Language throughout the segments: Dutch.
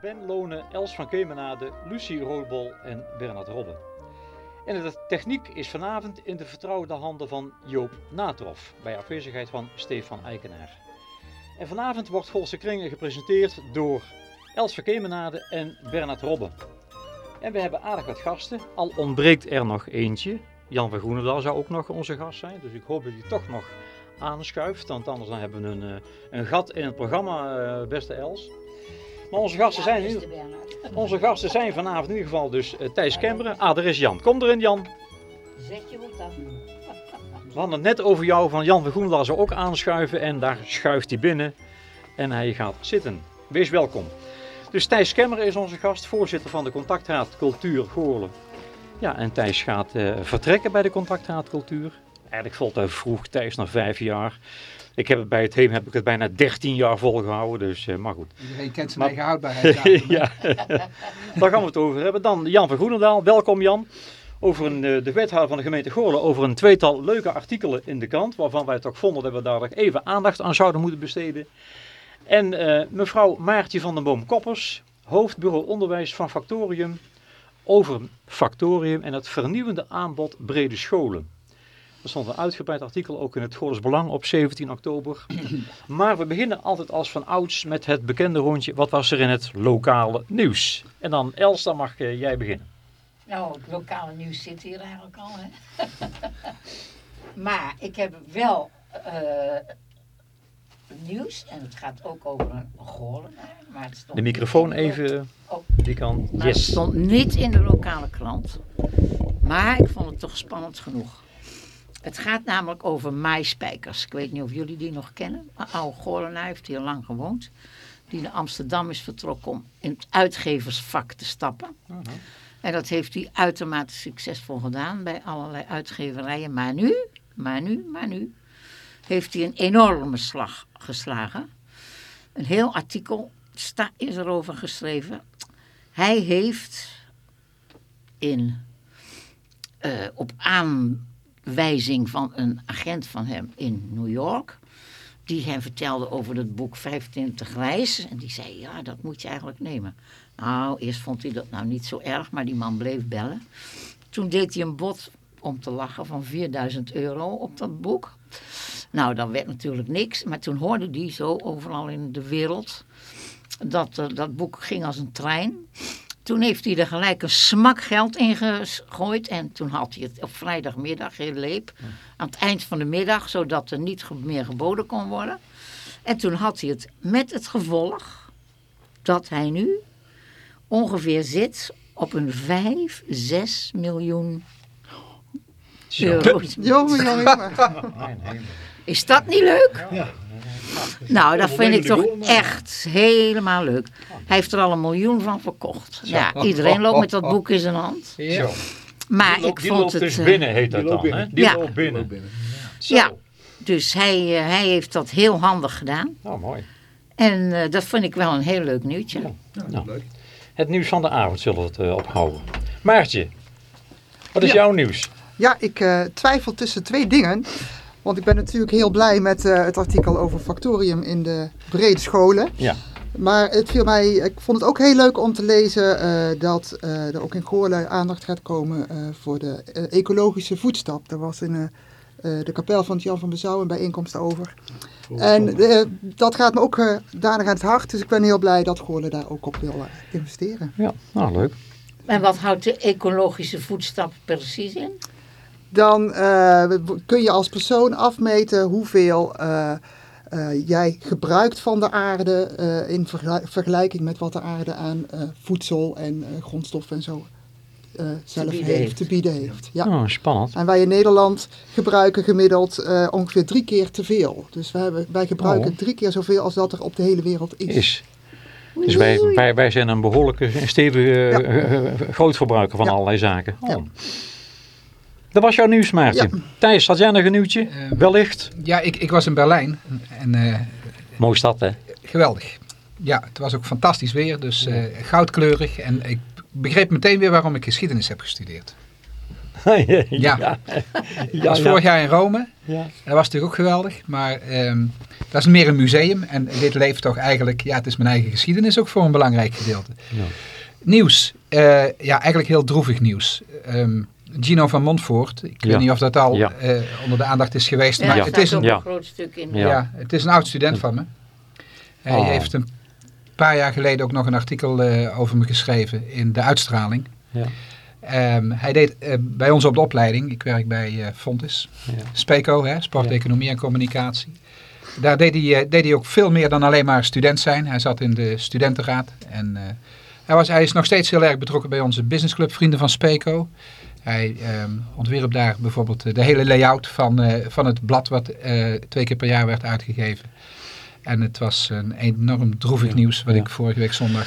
Ben Lonen, Els van Kemenade, Lucie Roodbol en Bernard Robben. En de techniek is vanavond in de vertrouwde handen van Joop Natroff, bij afwezigheid van Stefan Eikenaar. En vanavond wordt Golse Kringen gepresenteerd door Els van Kemenade en Bernard Robben. En we hebben aardig wat gasten, al ontbreekt er nog eentje. Jan van Groenendaal zou ook nog onze gast zijn, dus ik hoop dat hij toch nog aanschuift, want anders dan hebben we een, eh, een gat in het programma, eh, beste Els. Maar onze gasten, zijn, in ieder- onze gasten zijn vanavond in ieder geval dus eh, Thijs Kemberen. Ah, daar is Jan. Kom erin Jan. Zet je hoed af. We hadden het net over jou van Jan van Groenendaal zou ook aanschuiven en daar schuift hij binnen en hij gaat zitten. Wees welkom. Dus Thijs Kemmeren is onze gast, voorzitter van de Contactraad Cultuur Goorlen. Ja, en Thijs gaat eh, vertrekken bij de Contactraad Cultuur. Eigenlijk valt hij vroeg, Thijs, na vijf jaar. Ik heb het bij het HEEM heb ik het bijna 13 jaar volgehouden, dus eh, maar goed. Iedereen kent zijn Maar- eigen houdbaarheid. ja, daar gaan we het over hebben. Dan Jan van Groenendaal, welkom Jan. Over een, eh, de wethouder van de gemeente Goorlen over een tweetal leuke artikelen in de krant. Waarvan wij toch vonden dat we daar nog even aandacht aan zouden moeten besteden. En mevrouw Maartje van den Boom Koppers, hoofdbureau onderwijs van Factorium. Over Factorium en het vernieuwende aanbod brede scholen. Er stond een uitgebreid artikel ook in het Goorles Belang op 17 oktober. Maar we beginnen altijd als van ouds met het bekende rondje. Wat was er in het lokale nieuws? En dan Els, dan mag eh, jij beginnen. Nou, het lokale nieuws zit hier eigenlijk al, hè. maar ik heb wel eh, nieuws. En het gaat ook over een goorlenaar. Maar het stond De microfoon even, Oh. die. Maar het stond niet in de lokale krant. Maar ik vond het toch spannend genoeg. Het gaat namelijk over maaispijkers. Ik weet niet of jullie die nog kennen. Een oude Goorlenaar heeft hier lang gewoond. Die naar Amsterdam is vertrokken om in het uitgeversvak te stappen. En dat heeft hij uitermate succesvol gedaan bij allerlei uitgeverijen. Maar nu, maar nu, maar nu heeft hij een enorme slag geslagen. Een heel artikel is erover geschreven. Hij heeft in, eh, op aanwijzing van een agent van hem in New York, die hem vertelde over het boek 25 reis. En die zei, ja, dat moet je eigenlijk nemen. Nou, eerst vond hij dat nou niet zo erg, maar die man bleef bellen. Toen deed hij een bod om te lachen van 4000 euro op dat boek. Nou, dat werd natuurlijk niks. Maar toen hoorde hij zo overal in de wereld dat eh, dat boek ging als een trein. Toen heeft hij er gelijk een smak geld in gegooid. En toen had hij het op vrijdagmiddag heel leep. Aan het eind van de middag, zodat er niet meer geboden kon worden. En toen had hij het met het gevolg dat hij nu ongeveer zit op een 5, 6 miljoen euro. Jongen, jongen, jongen. Is dat niet leuk? Nou, dat vind ik toch echt helemaal leuk. Hij heeft er al een miljoen van verkocht. Ja, iedereen loopt met dat boek in zijn hand. Ja. Maar ik die vond loopt het... dus eh, binnen, heet dat dan. Hè? Die Ja. loopt binnen. Zo. Ja, dus hij, eh, hij heeft dat heel handig gedaan. Nou, mooi. En eh, dat vind ik wel een heel leuk nieuwtje. Nou, het nieuws van de avond zullen we het eh, ophouden. Maartje, wat is Ja. jouw nieuws? Ja, ik eh, twijfel tussen twee dingen. Want ik ben natuurlijk heel blij met eh, het artikel over factorium in de brede scholen. Ja. Maar het viel mij, ik vond het ook heel leuk om te lezen eh, dat eh, er ook in Goorlen aandacht gaat komen eh, voor de ecologische voetstap. Er was in de kapel van Jan van Bezouw een bijeenkomst over. En eh, dat gaat me ook eh danig aan het hart. Dus ik ben heel blij dat Goorlen daar ook op wil investeren. Ja, nou leuk. En wat houdt de ecologische voetstap precies in? Dan eh, kun je als persoon afmeten hoeveel eh, eh, jij gebruikt van de aarde eh, in vergel- vergelijking met wat de aarde aan eh, voedsel en eh, grondstoffen en zo eh, zelf bieden heeft, heeft. te bieden heeft. Ja. Oh, spannend. En wij in Nederland gebruiken gemiddeld eh, ongeveer drie keer te veel. Dus wij, hebben, wij gebruiken Oh. drie keer zoveel als dat er op de hele wereld is. Is. Dus wij, wij, wij zijn een behoorlijke, stevige Ja. grootverbruiker van Ja. allerlei zaken. Oh. Ja. Dat was jouw nieuws, Maartje. Ja. Thijs, had jij nog een nieuwtje? Eh, Wellicht. Ja, ik, ik was in Berlijn en eh, Mooie stad, hè? geweldig. Ja, het was ook fantastisch weer, dus eh, goudkleurig. En ik begreep meteen weer waarom ik geschiedenis heb gestudeerd. ja. Ja. ja. Ik was vorig jaar in Rome. Ja. Dat was natuurlijk ook geweldig. Maar ehm, dat is meer een museum. En dit leeft toch eigenlijk... Ja, het is mijn eigen geschiedenis ook voor een belangrijk gedeelte. Ja. Nieuws. Eh, ja, eigenlijk heel droevig nieuws. Ehm, Gino van Montfort. Ik Ja. weet niet of dat al Ja. eh, onder de aandacht is geweest. Ja, maar het is een ook ja. een groot stuk in. Ja. Ja. het is een oud student van me. Hij Oh. heeft een paar jaar geleden ook nog een artikel eh, over me geschreven in de uitstraling. Ja. Ehm, hij deed eh, bij ons op de opleiding, ik werk bij eh Fontis, Ja. SPECO, hè, sport, Ja. economie en communicatie. Daar deed hij, eh, deed hij ook veel meer dan alleen maar student zijn. Hij zat in de studentenraad en eh, hij, was, hij is nog steeds heel erg betrokken bij onze businessclub Vrienden van SPECO. Hij ehm, ontwierp daar bijvoorbeeld eh, de hele layout van, eh, van het blad wat eh, twee keer per jaar werd uitgegeven. En het was een enorm droevig Ja. nieuws wat Ja. ik vorige week zondag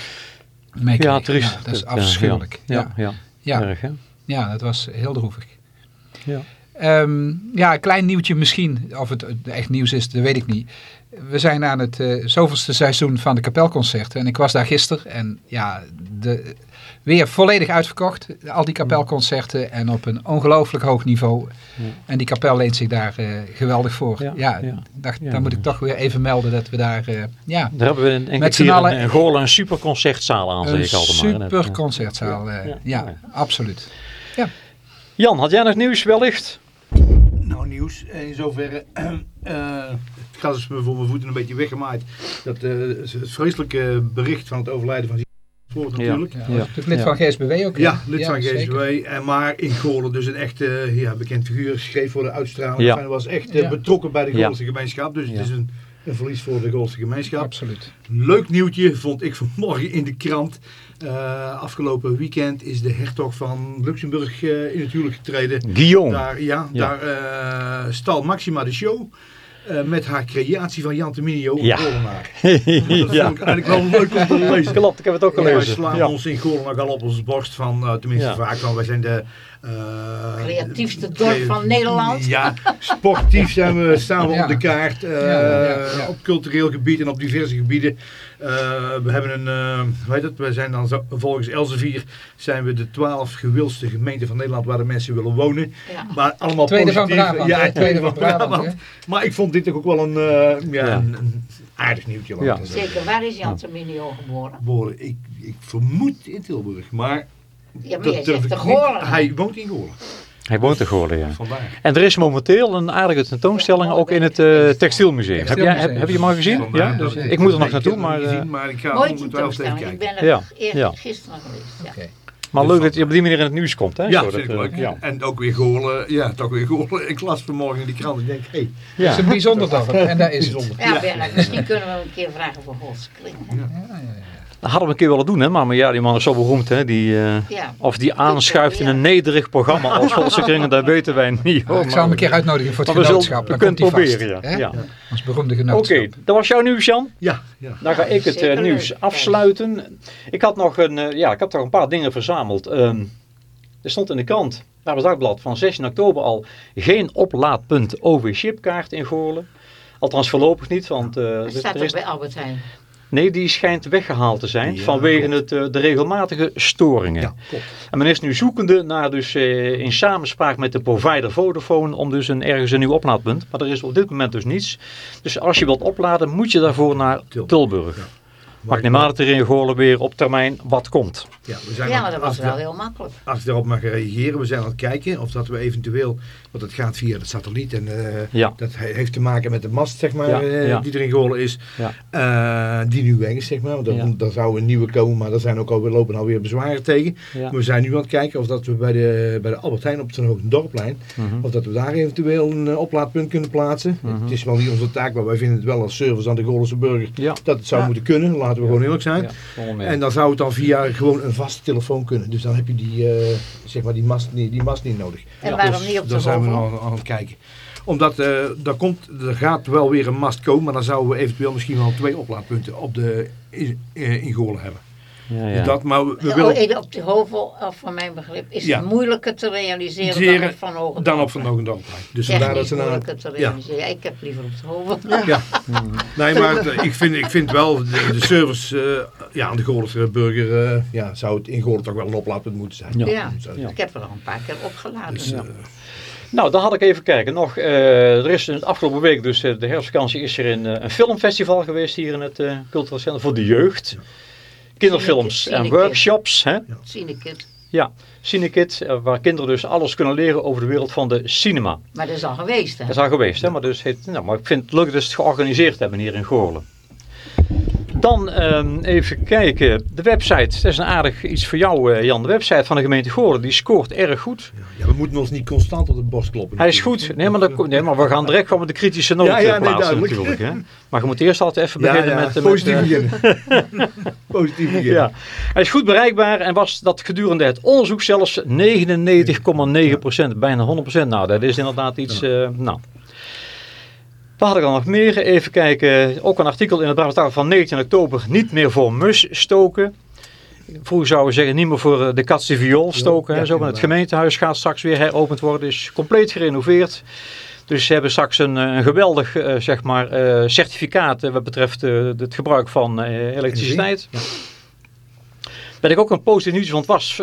meekreeg. Ja, triest. Ja, dat is afschuwelijk. Ja, ja, ja. Ja, Erg, hè? ja, dat was heel droevig. Ja. Ehm, ja, een klein nieuwtje misschien. Of het echt nieuws is, dat weet ik niet. We zijn aan het eh, zoveelste seizoen van de kapelconcerten. En ik was daar gisteren. En ja, de, weer volledig uitverkocht. Al die kapelconcerten. En op een ongelooflijk hoog niveau. Ja. En die kapel leent zich daar eh, geweldig voor. Ja, Ja, ja. dacht, Ja. dan moet ik toch weer even melden dat we daar... eh, ja, Daar hebben we een Met z'n allen- een, een een super concertzaal aan, een zeg ik altijd maar. hè. super concertzaal. eh, Ja. ja, Ja. absoluut. Jan, had jij nog nieuws wellicht? Nou, nieuws. In zoverre. eh, het gras is me voor mijn voeten een beetje weggemaaid. Dat eh, het vreselijke bericht van het overlijden van Voort natuurlijk. Ja, lid van GSBW ook. Ja, lid van. GSW. En maar in Goorlen dus een echte ja, bekend figuur. Schreef voor de uitstraling. Ja. Hij was echt eh, betrokken bij de Ja. Goolse gemeenschap. Dus Ja. het is een, een verlies voor de Goolse gemeenschap. Absoluut. Leuk nieuwtje vond ik vanmorgen in de krant. Eh, afgelopen weekend is de hertog van Luxemburg eh, in het huwelijk getreden. Guillaume. Daar, ja, Ja. daar eh, stal Maxima de show. Eh, met haar creatie van Jan Terminio Ja. Dat ja, vond ik eigenlijk wel leuk om te lezen. klopt. Ik heb het ook Ja, wij gelezen. slaan Ja. ons in Goorlen nogal op onze borst van, eh, tenminste Ja. vaak, van wij zijn de... eh, Creatiefste dorp van Nederland. Ja, sportief zijn we, staan we Ja. op de kaart. eh, Ja, ja, ja. Op cultureel gebied en op diverse gebieden. Eh, we hebben een, eh hoe heet het, we zijn dan zo, volgens Elsevier zijn we de twaalf gewildste gemeenten van Nederland waar de mensen willen wonen. Ja. Maar allemaal Tweede van positief. Brabant. Ja? Tweede van Brabant. hè? Maar ik vond dit toch ook wel een, eh, ja, Ja. een, een aardig nieuwtje. Ja. Zeker, waar is Jan Terminio geboren? Geboren, ik, ik vermoed in Tilburg, maar Ja, maar dat jij durf zegt ik de niet. Goorlen. Hij woont in Goorlen, Hij woont in Goorlen, ja. vandaar. En er is momenteel een aardige tentoonstelling ook in het eh, Textielmuseum. Heb, jij, heb, je hem al gezien? Vandaar Ja, dus, ik moet er nog naartoe, maar, eh, gezien, maar ik ga Mooi tentoonstelling. Ik ben er Ja, gisteren geweest. Ja. Oké. maar leuk dat je op die manier in het nieuws komt. Hè? Ja, dat, eh, leuk. Ja. En ook weer Goorlen, ja, toch weer Goorlen. Ik las vanmorgen in die krant, ik denk, hé, hey, Ja. Dat is een bijzonder dorp. En daar is het. Ja, Bernard, misschien kunnen we hem een keer vragen voor Gods klinken. Ja, ja, ja. Dat hadden we een keer willen doen, hè? maar, maar ja, die man is zo beroemd. Hè? Die, eh, Ja. of die aanschuift in een nederig programma als Volse kringen, dat weten wij niet. hoor. ik zal hem een keer uitnodigen voor het Maar genootschap. we kunnen komt hij het vast. proberen, ja. Ons beroemde Oké, genootschap. dat was jouw nieuws, Jan. Ja, ja. Dan ga ik het eh, nieuws afsluiten. Ik had nog een, eh, ja, ik had toch een paar dingen verzameld. Ehm, er stond in de krant, Brabants Dagblad, van 16 oktober al geen oplaadpunt OV-chipkaart in Goorlen. Althans voorlopig niet, want eh, Dat er- staat er ook is, bij Albert Heijn. Nee, die schijnt weggehaald te zijn Ja, vanwege klopt. het, eh, de regelmatige storingen. Ja, klopt. En men is nu zoekende naar dus eh, in samenspraak met de provider Vodafone om dus een, ergens een nieuw oplaadpunt. Maar er is op dit moment dus niets. Dus als je wilt opladen moet je daarvoor naar Tilburg. Tilburg. Ja. Maar ik neem aan dat er in Goorlen weer op termijn wat komt. Ja, we zijn Ja, maar dat was wel heel makkelijk. Als ik daarop mag reageren, we zijn aan het kijken of dat we eventueel, want het gaat via de satelliet en eh, Ja. dat he- heeft te maken met de mast, zeg maar, Ja, eh, ja. die er in Goorlen is, Ja. Eh, die nu weg is, zeg maar. Want er, Ja. er zou een nieuwe komen, maar er zijn ook alweer, lopen alweer bezwaren tegen. Ja. We zijn nu aan het kijken of dat we bij de, bij de Albert Heijn op het Hoogte Dorpplein, Mhm. of dat we daar eventueel een oplaadpunt kunnen plaatsen. Mhm. Het is wel niet onze taak, maar wij vinden het wel als service aan de Goorlense burger Ja. dat het zou Ja. moeten kunnen, laten we gewoon eerlijk zijn. Ja. En dan zou het dan via gewoon een vaste telefoon kunnen. Dus dan heb je die, eh, zeg maar die, mast, niet, die mast niet nodig. En waarom Dus niet op de Daar zijn we nog aan het kijken. Omdat eh er, komt, er gaat wel weer een mast komen, maar dan zouden we eventueel misschien wel twee oplaadpunten op de, in, eh, in Goorlen hebben. Ja, ja. dat, maar we, we Oh, willen even op de hovel, of van mijn begrip, is Ja. het moeilijker te realiseren Zeren dan op Van dan op Van Hogendalplein. Dus vandaar dat ze naar... moeilijker te Ja. realiseren. Ja. ik heb liever op de hovel. Ja. Nee, maar ik, vind, ik vind wel, de, de service eh, ja, aan de Goorlandse burger, eh, ja, zou het in Goorland toch wel een oplaadpunt moeten zijn. Ja. Ja. Zo. Ja. Ik heb er al een paar keer opgeladen. Dus, eh, Nou, dan had ik even kijken. Nog, eh, er is in het afgelopen week, dus eh, de herfstvakantie, is er een, eh, een filmfestival geweest hier in het eh cultureel centrum voor de jeugd. Kinderfilms en workshops. Hè? Cinekit. Ja, Cinekid, eh, waar kinderen dus alles kunnen leren over de wereld van de cinema. Maar dat is al geweest, hè? Dat is al geweest, hè? Maar, dus heet, nou, maar ik vind het leuk dat ze het georganiseerd hebben hier in Goorlen. Dan ehm, even kijken, de website. Dat is een aardig iets voor jou, eh, Jan. De website van de gemeente Goorlen, die scoort erg goed. ja, we moeten ons niet constant op de borst kloppen. Hij is goed. Nee, maar, dat, nee, maar we gaan direct gewoon met de kritische noot Ja, ja, eh, nee, plaatsen natuurlijk. Hè? Maar je moet eerst altijd even beginnen ja, met... positief eh, beginnen. positief beginnen. ja. Hij is goed bereikbaar en was dat gedurende het onderzoek zelfs 99,9%, bijna 100%. Nou, dat is inderdaad iets... eh, nou. Wat had ik dan nog meer? Even kijken. Ook een artikel in het Brabant van 19 oktober. Niet meer voor mus stoken. Vroeger zouden we zeggen niet meer voor eh, de katse viool stoken. Ja, zo. Maar het gemeentehuis gaat straks weer heropend worden. Is compleet gerenoveerd. Dus ze hebben straks een, eh, een geweldig eh, zeg maar, certificaat wat betreft het gebruik van elektriciteit. Wat ik ook een positief nieuws vond was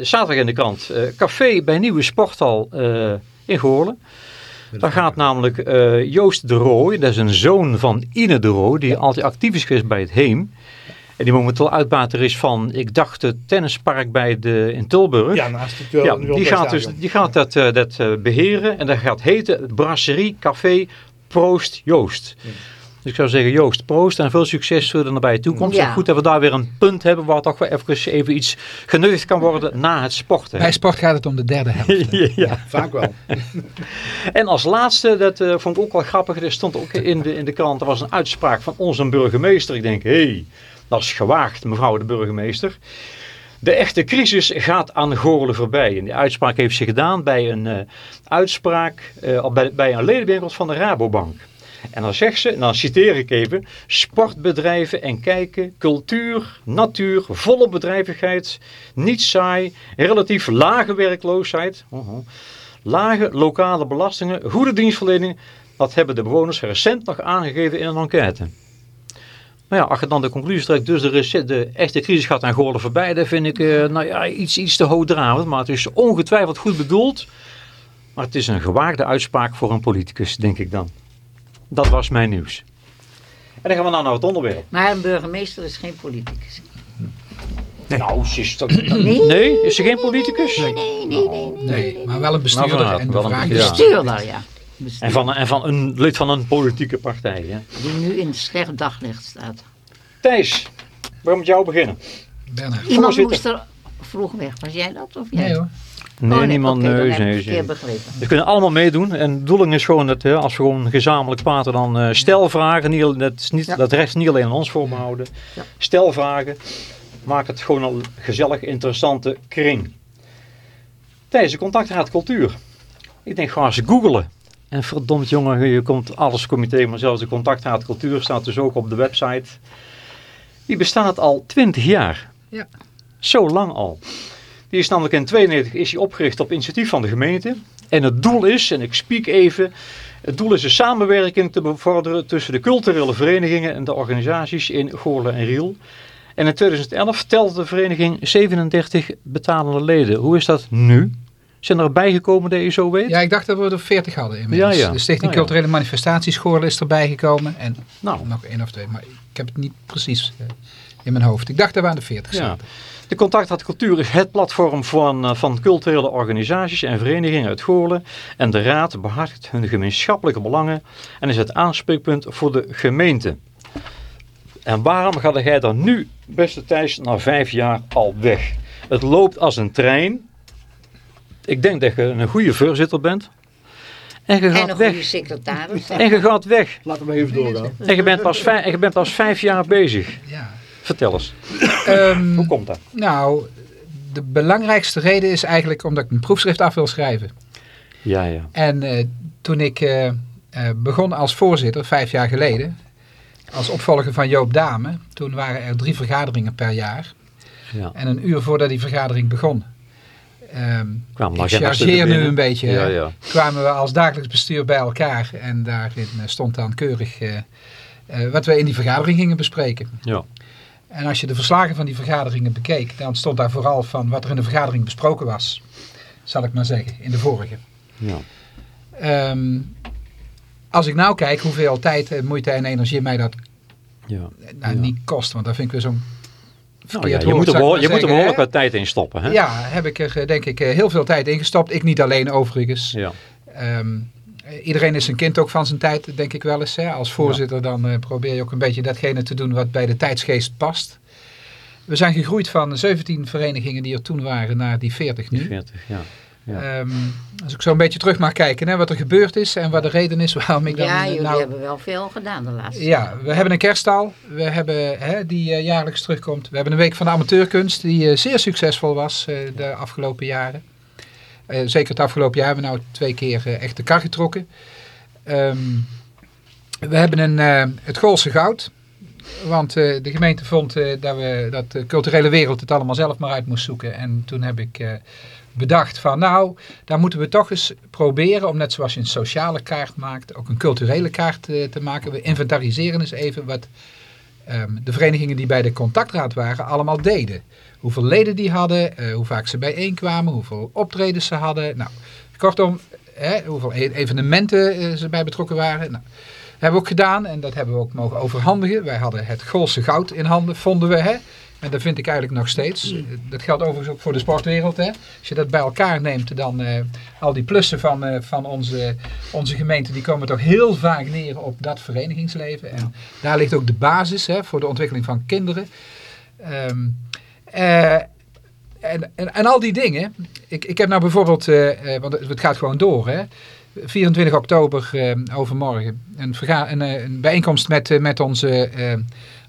zaterdag in de krant. café bij Nieuwe Sporthal in Goorlen. Daar gaat namelijk eh, Joost de Rooij, dat is een zoon van Ine de Rooij, die altijd actief is geweest bij het Heem. En die momenteel uitbater is van, ik dacht, het tennispark bij de, in Tilburg. Ja, naast het uh, Ja, die gaat, dus, die gaat dat, eh, dat eh, beheren en dat gaat heten Brasserie Café Proost Joost. Dus ik zou zeggen Joost, proost en veel succes voor de nabije toekomst. Ja. En goed dat we daar weer een punt hebben waar toch wel even, even iets genuttigd kan worden na het sporten. Bij sport gaat het om de derde helft. ja. Vaak wel. En als laatste, dat eh, vond ik ook wel grappig, er stond ook in de, in de krant, er was een uitspraak van onze burgemeester. Ik denk, hé, hey, dat is gewaagd mevrouw de burgemeester. De echte crisis gaat aan Goorlen voorbij. En die uitspraak heeft ze gedaan bij een eh, uitspraak, eh, bij, bij een ledenbijeenkomst van de Rabobank. En dan zegt ze, dan citeer ik even, sportbedrijven en kijken, cultuur, natuur, volle bedrijvigheid, niet saai, relatief lage werkloosheid, oh, oh, lage lokale belastingen, goede dienstverlening, dat hebben de bewoners recent nog aangegeven in een enquête. Maar ja, als dan de conclusie trekt, dus de, de echte crisis gaat aan Goorlen voorbij, dat vind ik eh, nou ja, iets, iets te hoogdravend. Maar het is ongetwijfeld goed bedoeld. Maar het is een gewaagde uitspraak voor een politicus, denk ik dan. Dat was mijn nieuws. En dan gaan we nou naar het onderwerp. Maar een burgemeester is geen politicus. Nou, ze is dat... Nee, is ze geen politicus? Nee, nee, nee. nee. Nee, maar wel een bestuurder. Nou, en de wel een bestuurder. Bestuurder, ja. Bestuurder. En van, en van een lid van een politieke partij. Hè? Die nu in slecht daglicht staat. Thijs, waar moet jou beginnen? Bernhard. Iemand Voorzitter. moest er vroeg weg. Was jij dat of jij? Nee hoor. Nee, Oh, niemand. oké, dan nee. We kunnen allemaal meedoen. En de bedoeling is gewoon dat hè, als we gewoon gezamenlijk praten, dan eh stelvragen. Niet, dat, is niet, Ja. dat recht niet alleen aan ons voorbehouden. Ja. Stelvragen. Maak het gewoon een gezellig, interessante kring. Tijdens de contactraad cultuur. Ik denk, ga eens googelen. En verdomd jongen, je komt alles kom je tegen, maar zelfs de contactraad cultuur staat dus ook op de website. Die bestaat al 20 jaar. Ja. Zo lang al. Die is namelijk in 92 is die opgericht op initiatief van de gemeente. En het doel is, en ik spiek even, het doel is de samenwerking te bevorderen tussen de culturele verenigingen en de organisaties in Goorlen en Riel. En in 2011 telde de vereniging 37 betalende leden. Hoe is dat nu? Zijn er bijgekomen dat je zo weet? Ja, ik dacht dat we er 40 hadden inmiddels. Ja, ja. De Stichting Nou ja. Culturele Manifestatieschool is erbij gekomen. En Nou, nog één of twee. Maar ik heb het niet precies eh, in mijn hoofd. Ik dacht dat we aan de 40 Ja. zaten. De Contactraad Cultuur is het platform van, eh, van culturele organisaties en verenigingen uit Goorlen. En de raad behartigt hun gemeenschappelijke belangen en is het aanspreekpunt voor de gemeente. En waarom ga jij dan nu, beste Thijs, na vijf jaar al weg? Het loopt als een trein. Ik denk dat je een goede voorzitter bent. En je En gaat een weg. goede secretaris. En je gaat weg. Laten we even doorgaan. En je bent pas vijf, en je bent pas vijf jaar bezig. Ja. Vertel eens, Ehm, hoe komt dat? nou, de belangrijkste reden is eigenlijk omdat ik mijn proefschrift af wil schrijven. Ja, ja. En eh, toen ik eh, eh, begon als voorzitter, vijf jaar geleden, als opvolger van Joop Dame, toen waren er drie vergaderingen per jaar. Ja. En een uur voordat die vergadering begon, Kwamen de ik chargeer nu een beetje, Ja, ja. kwamen we als dagelijks bestuur bij elkaar. En daarin stond dan keurig wat we in die vergadering gingen bespreken. Ja. En als je de verslagen van die vergaderingen bekeek, dan stond daar vooral van wat er in de vergadering besproken was. Zal ik maar zeggen, in de vorige. Ja. Ehm, als ik nou kijk hoeveel tijd, moeite en energie mij dat Ja. nou, Ja. niet kost, want dat vind ik weer zo'n Nou, ja, je moet er, je moet er behoorlijk wat tijd in stoppen. Hè? Ja, heb ik er eh, denk ik eh, heel veel tijd in gestopt. Ik niet alleen overigens. Ja. Ehm, eh, iedereen is een kind ook van zijn tijd, denk ik wel eens. Hè. Als voorzitter dan eh, probeer je ook een beetje datgene te doen wat bij de tijdsgeest past. We zijn gegroeid van 17 verenigingen die er toen waren naar die 40 nu. 40, ja. Ja. Ehm, als ik zo een beetje terug mag kijken hè, wat er gebeurd is en wat de reden is waarom ik dan... ja, eh, jullie nou, hebben wel veel gedaan de laatste ja, we hebben een kerststal we hebben, hè, die eh, jaarlijks terugkomt. We hebben een week van de amateurkunst die eh, zeer succesvol was eh, de afgelopen jaren. Eh, zeker het afgelopen jaar hebben we nou twee keer eh, echt de kar getrokken. Ehm, we hebben een, eh, het Goolse Goud. Want de gemeente vond dat, we, dat de culturele wereld het allemaal zelf maar uit moest zoeken. En toen heb ik bedacht van nou, daar moeten we toch eens proberen om net zoals je een sociale kaart maakt, ook een culturele kaart te maken. We inventariseren eens even wat ehm, de verenigingen die bij de contactraad waren allemaal deden. Hoeveel leden die hadden, eh, hoe vaak ze bijeenkwamen, hoeveel optredens ze hadden. Nou, kortom, hè, hoeveel e- evenementen eh, ze bij betrokken waren. Nou, hebben we ook gedaan en dat hebben we ook mogen overhandigen. Wij hadden het Goolse goud in handen, vonden we. Hè? En dat vind ik eigenlijk nog steeds. Dat geldt overigens ook voor de sportwereld. Hè? Als je dat bij elkaar neemt, dan eh, al die plussen van, van onze, onze gemeente, die komen toch heel vaak neer op dat verenigingsleven. En daar ligt ook de basis hè, voor de ontwikkeling van kinderen. Ehm, eh, en, en, en al die dingen. Ik, ik heb nou bijvoorbeeld, eh, eh, want het gaat gewoon door hè. 24 oktober eh, overmorgen een, verga- een, een bijeenkomst met, met onze,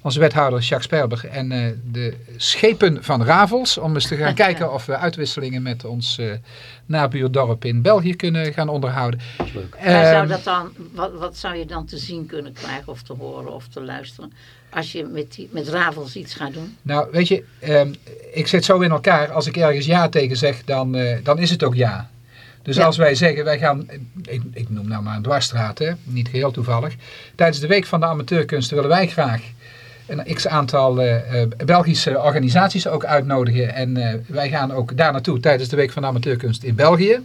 onze wethouder Jacques Sperber en eh, de schepen van Ravels. Om eens te gaan kijken of we uitwisselingen met ons eh nabuurdorp in België kunnen gaan onderhouden. leuk. Waar zou Ehm, dat dan, wat, wat zou je dan te zien kunnen krijgen of te horen of te luisteren als je met, die, met Ravels iets gaat doen? Nou, weet je, ehm, ik zit zo in elkaar. Als ik ergens ja tegen zeg, dan, eh, dan is het ook ja. Dus Ja. als wij zeggen, wij gaan, ik, ik noem nou maar een dwarsstraat, hè, niet geheel toevallig. Tijdens de Week van de Amateurkunsten willen wij graag een x-aantal eh, eh, Belgische organisaties ook uitnodigen. En wij gaan ook daar naartoe tijdens de Week van de Amateurkunst in België.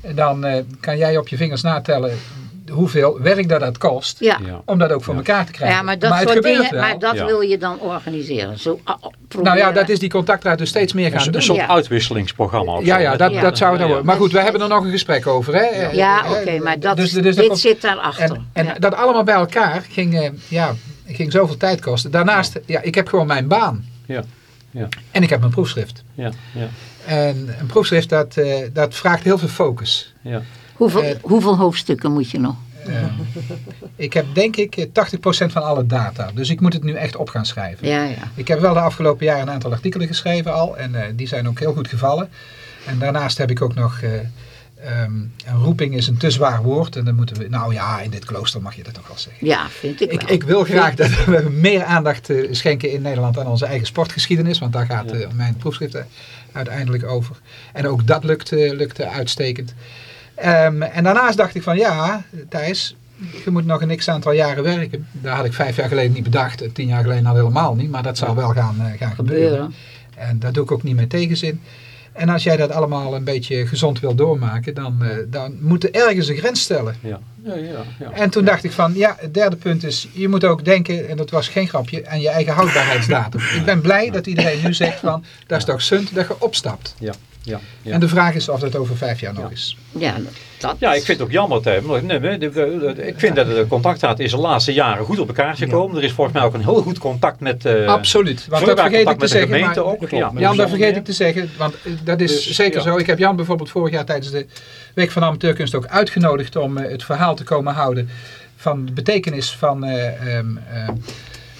En dan kan jij op je vingers natellen hoeveel werk dat dat kost. Ja. Om dat ook voor Ja. elkaar te krijgen. Ja, maar dat het soort gebeurt dingen, wel. maar dat Ja. wil je dan organiseren. Zo, ah, ah, Nou ja, dat is die contactraad dus steeds meer Een, gaan een doen. soort Ja. uitwisselingsprogramma. of Ja, zo, ja, dat, Ja. dat zou het dan Ja, ja. worden. Maar goed, we hebben er nog een gesprek over. Hè? Ja, oké, maar dat, dus- dus dit zit daarachter. En, en ja. dat allemaal bij elkaar ging, eh, ja, ging zoveel tijd kosten. Daarnaast, ja, ik heb gewoon mijn baan. Ja. Ja. En ik heb mijn proefschrift. Ja, ja, En een proefschrift, dat, eh, dat vraagt heel veel focus. ja. Hoeveel, eh, hoeveel hoofdstukken moet je nog? Eh, ik heb denk ik eh, 80% van alle data. Dus ik moet het nu echt op gaan schrijven. Ja, ja. Ik heb wel de afgelopen jaren een aantal artikelen geschreven al. En eh, die zijn ook heel goed gevallen. En daarnaast heb ik ook nog... eh, ehm, een roeping is een te zwaar woord. En dan moeten we... Nou ja, in dit klooster mag je dat toch wel zeggen. Ja, vind ik Ik, wel. ik wil graag dat we meer aandacht eh, schenken in Nederland aan onze eigen sportgeschiedenis. Want daar gaat Ja. eh, mijn proefschrift eh, uiteindelijk over. En ook dat lukt, eh, lukt eh, uitstekend. Ehm, en daarnaast dacht ik van ja, Thijs, je moet nog een x aantal jaren werken. Daar had ik vijf jaar geleden niet bedacht. Tien jaar geleden al helemaal niet. Maar dat zal wel gaan, eh, gaan gebeuren. En dat doe ik ook niet met tegenzin. En als jij dat allemaal een beetje gezond wil doormaken, dan, eh, dan moet er ergens een grens stellen. Ja, ja, ja. ja. En toen dacht ik van, ja, het derde punt is, je moet ook denken, en dat was geen grapje, aan je eigen houdbaarheidsdatum. Ik ben blij dat iedereen nu zegt van, dat is toch sunt dat je opstapt. Ja, ja, ja. En de vraag is of dat over vijf jaar nog Ja. is. Ja, dat. Ja, ik vind het ook jammer, Tim. Ik vind dat de contactraad is de laatste jaren goed op elkaar gekomen. Er is volgens mij ook een heel goed contact met... eh, Absoluut. Want dat vergeet ik contact te met de zeggen. gemeente maar- ook. klopt, Jan, dat vergeet ik te zeggen, want eh, dat is Dus, zeker ja. zo. Ik heb Jan bijvoorbeeld vorig jaar tijdens de Week van de Amateurkunst ook uitgenodigd om eh, het verhaal te komen houden van de betekenis van, eh, ehm, eh,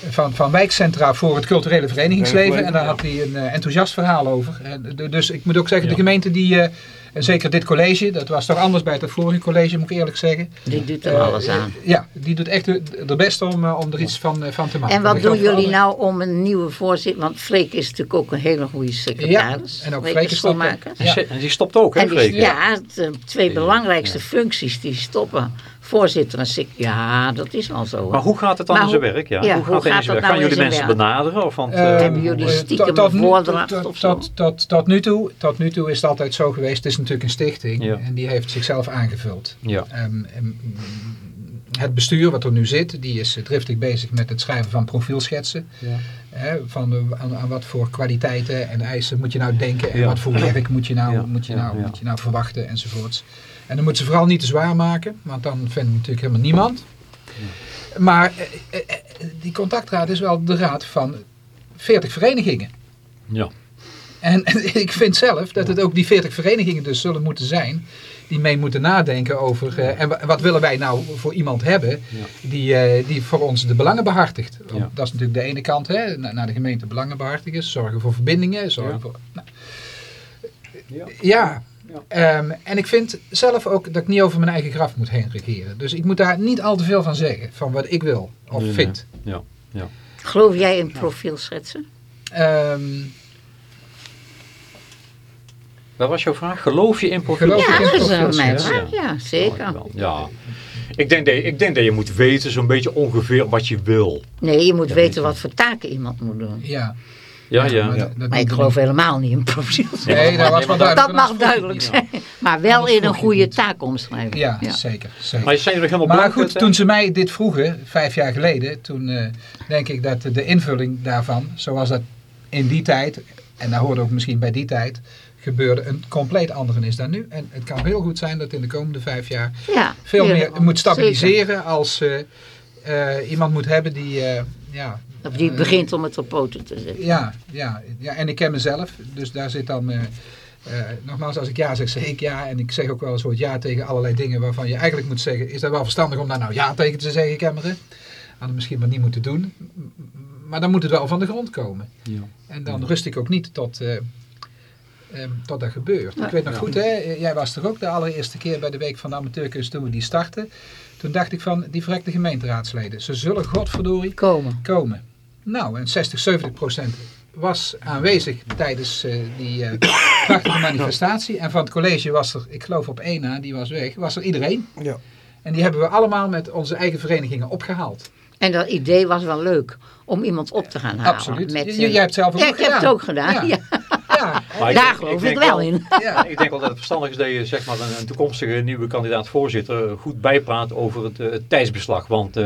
van, van wijkcentra voor het culturele verenigingsleven. En daar had hij een eh, enthousiast verhaal over. En, de- dus ik moet ook zeggen, de gemeente die, eh, En zeker dit college, dat was toch anders bij het vorige college, moet ik eerlijk zeggen. Die doet er Eh, alles aan. Ja, die doet echt de, de beste om, eh, om er iets van, eh, van te maken. En wat doen jullie nou om een nieuwe voorzitter? Want Freek is natuurlijk ook een hele goede secretaris. Ja, en ook Freek schoonmaker. Ja. En die stopt ook, hè, die, Freek? ja, de twee belangrijkste functies die stoppen. Voorzitter en sec. Ja, dat is al zo. Maar hoe gaat het dan in zijn werk? Ja? ja, hoe hoe gaat dat werk? nou Gaan jullie mensen werk? benaderen? Of, want, Eh, eh, Hebben jullie eh, stiekem nu- voordracht tot- of zo? tot, nu toe, tot nu toe is het altijd zo geweest. Het is natuurlijk een stichting Ja. en die heeft zichzelf aangevuld. ja. Ehm, ehm, het bestuur wat er nu zit, die is driftig bezig met het schrijven van profielschetsen. Ja. Hè, van aan, aan wat voor kwaliteiten en eisen moet je nou denken en wat voor werk moet je nou, moet je nou, moet je nou verwachten enzovoorts. En dan moet ze vooral niet te zwaar maken, want dan vindt natuurlijk helemaal niemand. Maar eh, eh, eh, die contactraad is wel de raad van 40 verenigingen. Ja. En ik vind zelf dat het ook die 40 verenigingen dus zullen moeten zijn die mee moeten nadenken over eh, en wa- wat willen wij nou voor iemand hebben die, eh, die voor ons de belangen behartigt. Ja. Dat is natuurlijk de ene kant, hè, na- naar de gemeente belangen behartigen, zorgen voor verbindingen, zorgen Ja. voor... Nou, Ja. ja, Ja. Ehm, en ik vind zelf ook dat ik niet over mijn eigen graf moet heen regeren. Dus ik moet daar niet al te veel van zeggen, van wat ik wil of Nee, nee. vind. Ja. Ja. Geloof jij in profielschetsen? Ehm, Wat was jouw vraag? Geloof je in profiel? Geloof Ja, dat is een profielschetsen? mijn vraag. Ja, zeker. Ja, ja. Ik, denk dat, je- ik denk dat je moet weten zo'n beetje ongeveer wat je wil. Nee, je moet weten wat voor taken iemand moet doen. ja. Ja, ja. maar ja. dat- dat Maar ik geloof helemaal niet in profielschetsen. Nee, dat was wel duidelijk. Dat mag je duidelijk zijn. Maar wel in een je goede taakomschrijving. Ja, zeker. zeker. Maar zijn jullie helemaal Maar goed, toen ze mij dit vroegen, vijf jaar geleden, toen eh, denk ik dat de invulling daarvan, zoals dat in die tijd, en daar hoorde ook misschien bij die tijd, gebeurde, een compleet andere is dan nu. En het kan heel goed zijn dat in de komende vijf jaar Ja, veel meer moet zeker. stabiliseren als eh, eh, iemand moet hebben die, eh, ja, Of die begint om het op poten te zetten. ja, ja, ja, en ik ken mezelf, dus daar zit dan... eh, eh, nogmaals, als ik ja zeg, zeg ik ja. En ik zeg ook wel een soort ja tegen allerlei dingen waarvan je eigenlijk moet zeggen... is dat wel verstandig om daar nou ja tegen te zeggen, Cameron? Hadden we misschien maar niet moeten doen. Maar dan moet het wel van de grond komen. Ja. En dan rust ik ook niet tot, eh, ehm, tot dat gebeurt. Ja. Ik weet nog Ja. goed, hè, jij was er ook de allereerste keer bij de Week van de Amateurkunst toen we die startten. Toen dacht ik van, die verrekte gemeenteraadsleden, ze zullen godverdorie Komen. komen. Nou, en 60, 70 procent was aanwezig tijdens eh, die eh, prachtige manifestatie. En van het college was er, ik geloof op één na, die was weg, was er iedereen. Ja. En die hebben we allemaal met onze eigen verenigingen opgehaald. En dat idee was wel leuk om iemand op te gaan halen. Absoluut. Met, J- eh, jij hebt het zelf ook Ja, ik heb het ook gedaan. Ja. Ja. Maar Daar denk- geloof ik, wel in. ja. Ik denk wel dat het verstandig is dat je zeg maar, een, toekomstige nieuwe kandidaat-voorzitter goed bijpraat over het, eh, het tijdsbeslag. Want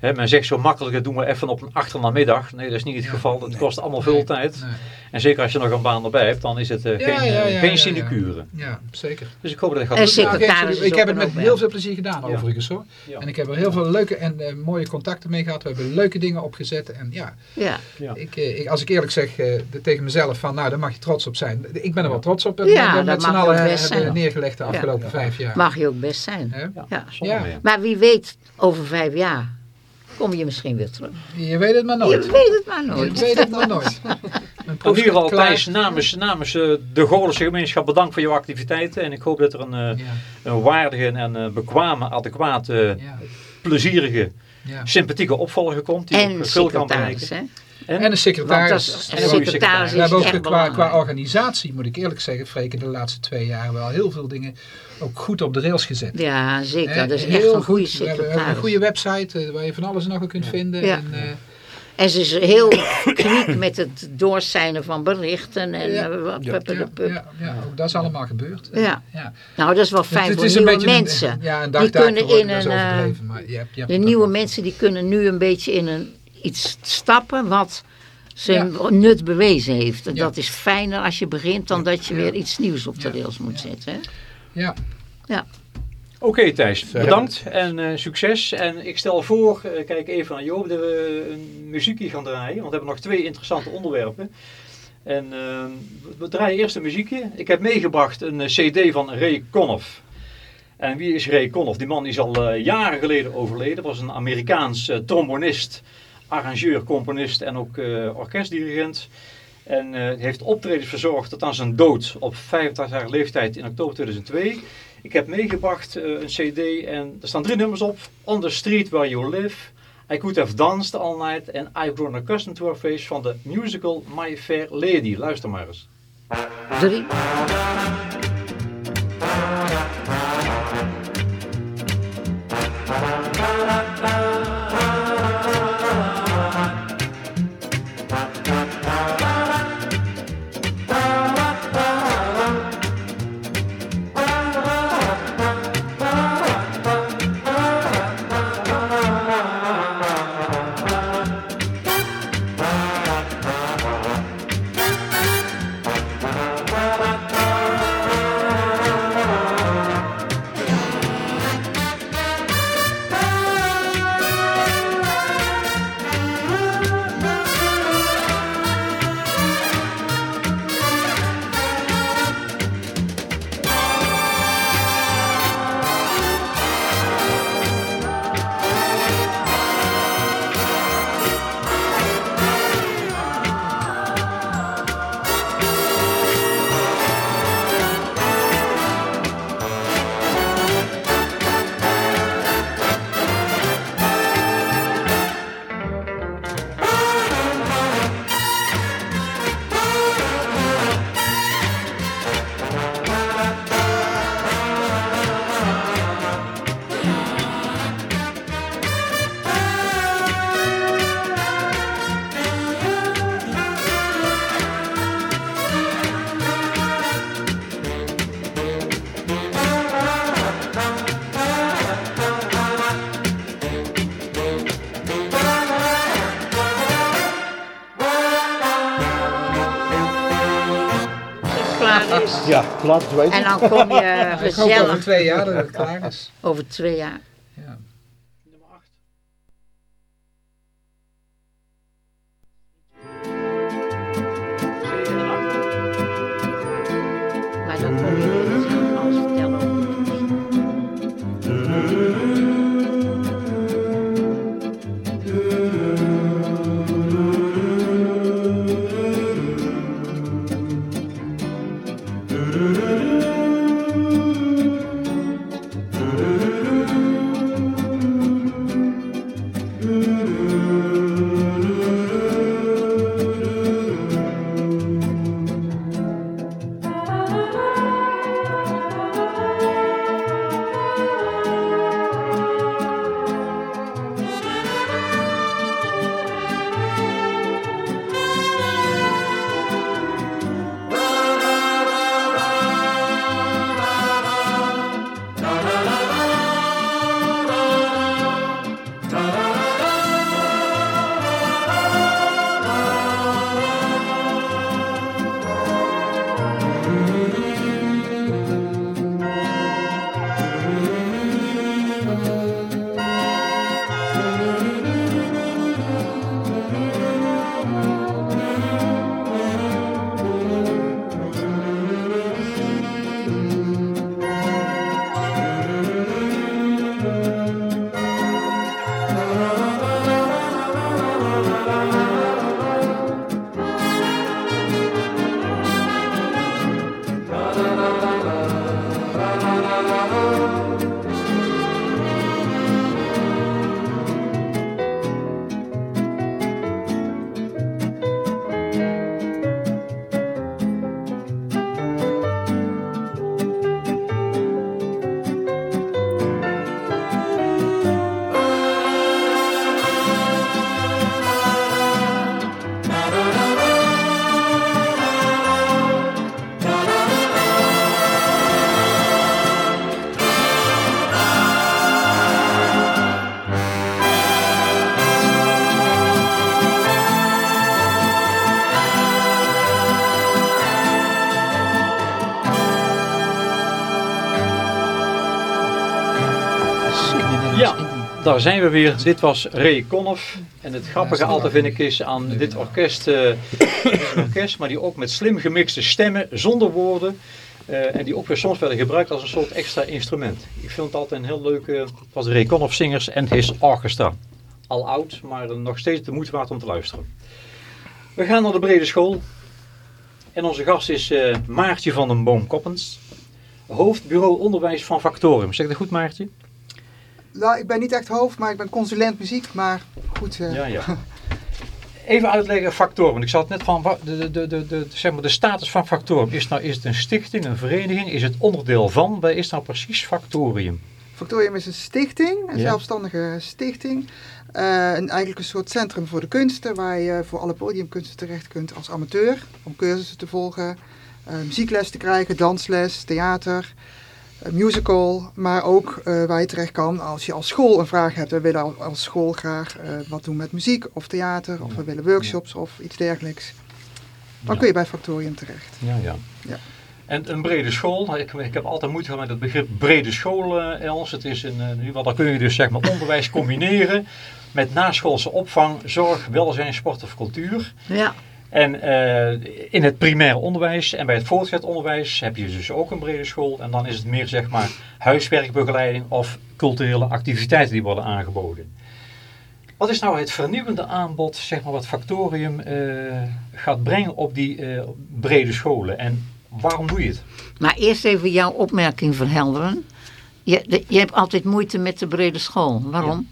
eh, hè, men zegt zo makkelijk, dat doen we even op een achternamiddag. Nee, dat is niet het Ja, geval. Het nee. kost allemaal veel Nee, tijd. nee. En zeker als je nog een baan erbij hebt, dan is het eh, Ja, geen, ja, eh, ja, geen ja, sinecure. Ja, zeker. Dus ik hoop dat het gaat En lukken. ik heb het met heel veel plezier gedaan Ja. overigens hoor. Ja. En ik heb er heel veel leuke en eh, mooie contacten mee gehad. We hebben leuke dingen opgezet. En ja, Ja. Ja. ik, eh, ik, als ik eerlijk zeg eh, tegen mezelf van nou daar mag je trots op zijn. Ik ben er wel trots op. dat Ja, we dat met z'n mag allen ook best hebben zijn. neergelegd de afgelopen vijf jaar. Mag je ook best zijn. Ja. Maar wie weet, over vijf jaar kom je misschien weer terug. Je weet het maar Je nooit. weet het maar Je nooit. weet het maar nooit. In klaar. Thijs, namens, namens eh, de Goorlense gemeenschap bedankt voor jouw activiteiten. En ik hoop dat er een, eh, Ja, een waardige en eh, bekwame, adequate, ja, plezierige, ja. sympathieke opvolger komt. Die En ook veel kan secretaris, bereiken. hè? En, En een secretaris. Dat En een secretaris We is hebben ook echt qua, qua organisatie, moet ik eerlijk zeggen, Freek, de laatste twee jaar wel heel veel dingen ook goed op de rails gezet. Ja, zeker. Dat is heel echt een goede goed. We hebben, we hebben een secretaris. goede website eh, waar je van alles en nog wat kunt vinden. Ja. En, eh, En ze is heel kwiek met het doorzijnen van berichten. En, Ja. eh, Ja. pup- ja, pup. ja, ja, ook dat is allemaal gebeurd. Ja. ja. Nou, dat is wel fijn het voor nieuwe beetje een- mensen. ja, een die kunnen in een... eh, maar je hebt- je hebt de nieuwe mensen die kunnen nu een beetje in een, iets stappen wat zijn Ja. nut bewezen heeft. En Ja. dat is fijner als je begint dan dat je Ja. weer iets nieuws op de Ja. rails moet zetten. Hè? Ja, Oké Thijs, bedankt en eh, succes. En ik stel voor, eh, kijk even naar Joop, dat we een muziekje gaan draaien. Want we hebben nog twee interessante onderwerpen. En eh, we- draaien eerst een muziekje. Ik heb meegebracht een eh, cd van Ray Conniff. En wie is Ray Conniff? Die man is al eh, jaren geleden overleden. was een Amerikaans eh, trombonist, arrangeur, componist en ook eh, orkestdirigent. En eh, heeft optredens verzorgd tot aan zijn dood op 85-jarige leeftijd in oktober 2002. Ik heb meegebracht eh, een cd en er staan drie nummers op. On the Street Where You Live, I Could Have Danced All Night en I've Grown Accustomed to Her Face van de musical My Fair Lady. Luister maar eens. Drie. Laat het weten. En dan kom je Ik hoop over gezellig twee jaar dat het klaar is. over twee jaar. Daar zijn we weer. Dit was Ray Conniff. En het grappige altijd vind ik is aan dit orkest, een orkest, maar die ook met slim gemixte stemmen, zonder woorden. eh, en die ook weer soms werden gebruikt als een soort extra instrument. Ik vind het altijd een heel leuk, eh, het was Ray Conniff Singers en His Orchestra. Al oud, maar nog steeds de moeite waard om te luisteren. We gaan naar de brede school. En onze gast is eh, Maartje van den Boom Koppens, hoofdbureau onderwijs van Factorium. Zeg dat goed Maartje? Nou, ik ben niet echt hoofd, maar ik ben consulent muziek. Maar goed, eh, Ja, ja. Even uitleggen, Factorium. Ik zat het net van, de, de, de, de, zeg maar de status van Factorium. Is, het nou, is het een stichting, een vereniging? Is het onderdeel van? Wat is nou precies Factorium? Factorium is een stichting, een Ja. zelfstandige stichting. Eh, en eigenlijk een soort centrum voor de kunsten, waar je voor alle podiumkunsten terecht kunt als amateur. Om cursussen te volgen, eh, muziekles te krijgen, dansles, theater, musical. Maar ook eh, waar je terecht kan als je als school een vraag hebt. We willen al- als school graag eh, wat doen met muziek of theater, of we willen workshops of iets dergelijks. Dan Ja. kun je bij Factorium terecht. Ja, ja. Ja. En een brede school, nou, ik, ik heb altijd moeite gehad met het begrip brede school, eh, Els. Het is een, ieder geval, daar kun je dus zeg maar onderwijs combineren met naschoolse opvang, zorg, welzijn, sport of cultuur. Ja, En eh, in het primair onderwijs en bij het voortgezet onderwijs heb je dus ook een brede school. En dan is het meer zeg maar huiswerkbegeleiding of culturele activiteiten die worden aangeboden. Wat is nou het vernieuwende aanbod, zeg maar, wat Factorium eh, gaat brengen op die eh, brede scholen? En waarom doe je het? maar eerst even jouw opmerking verhelderen. Je, de- je hebt altijd moeite met de brede school. Waarom?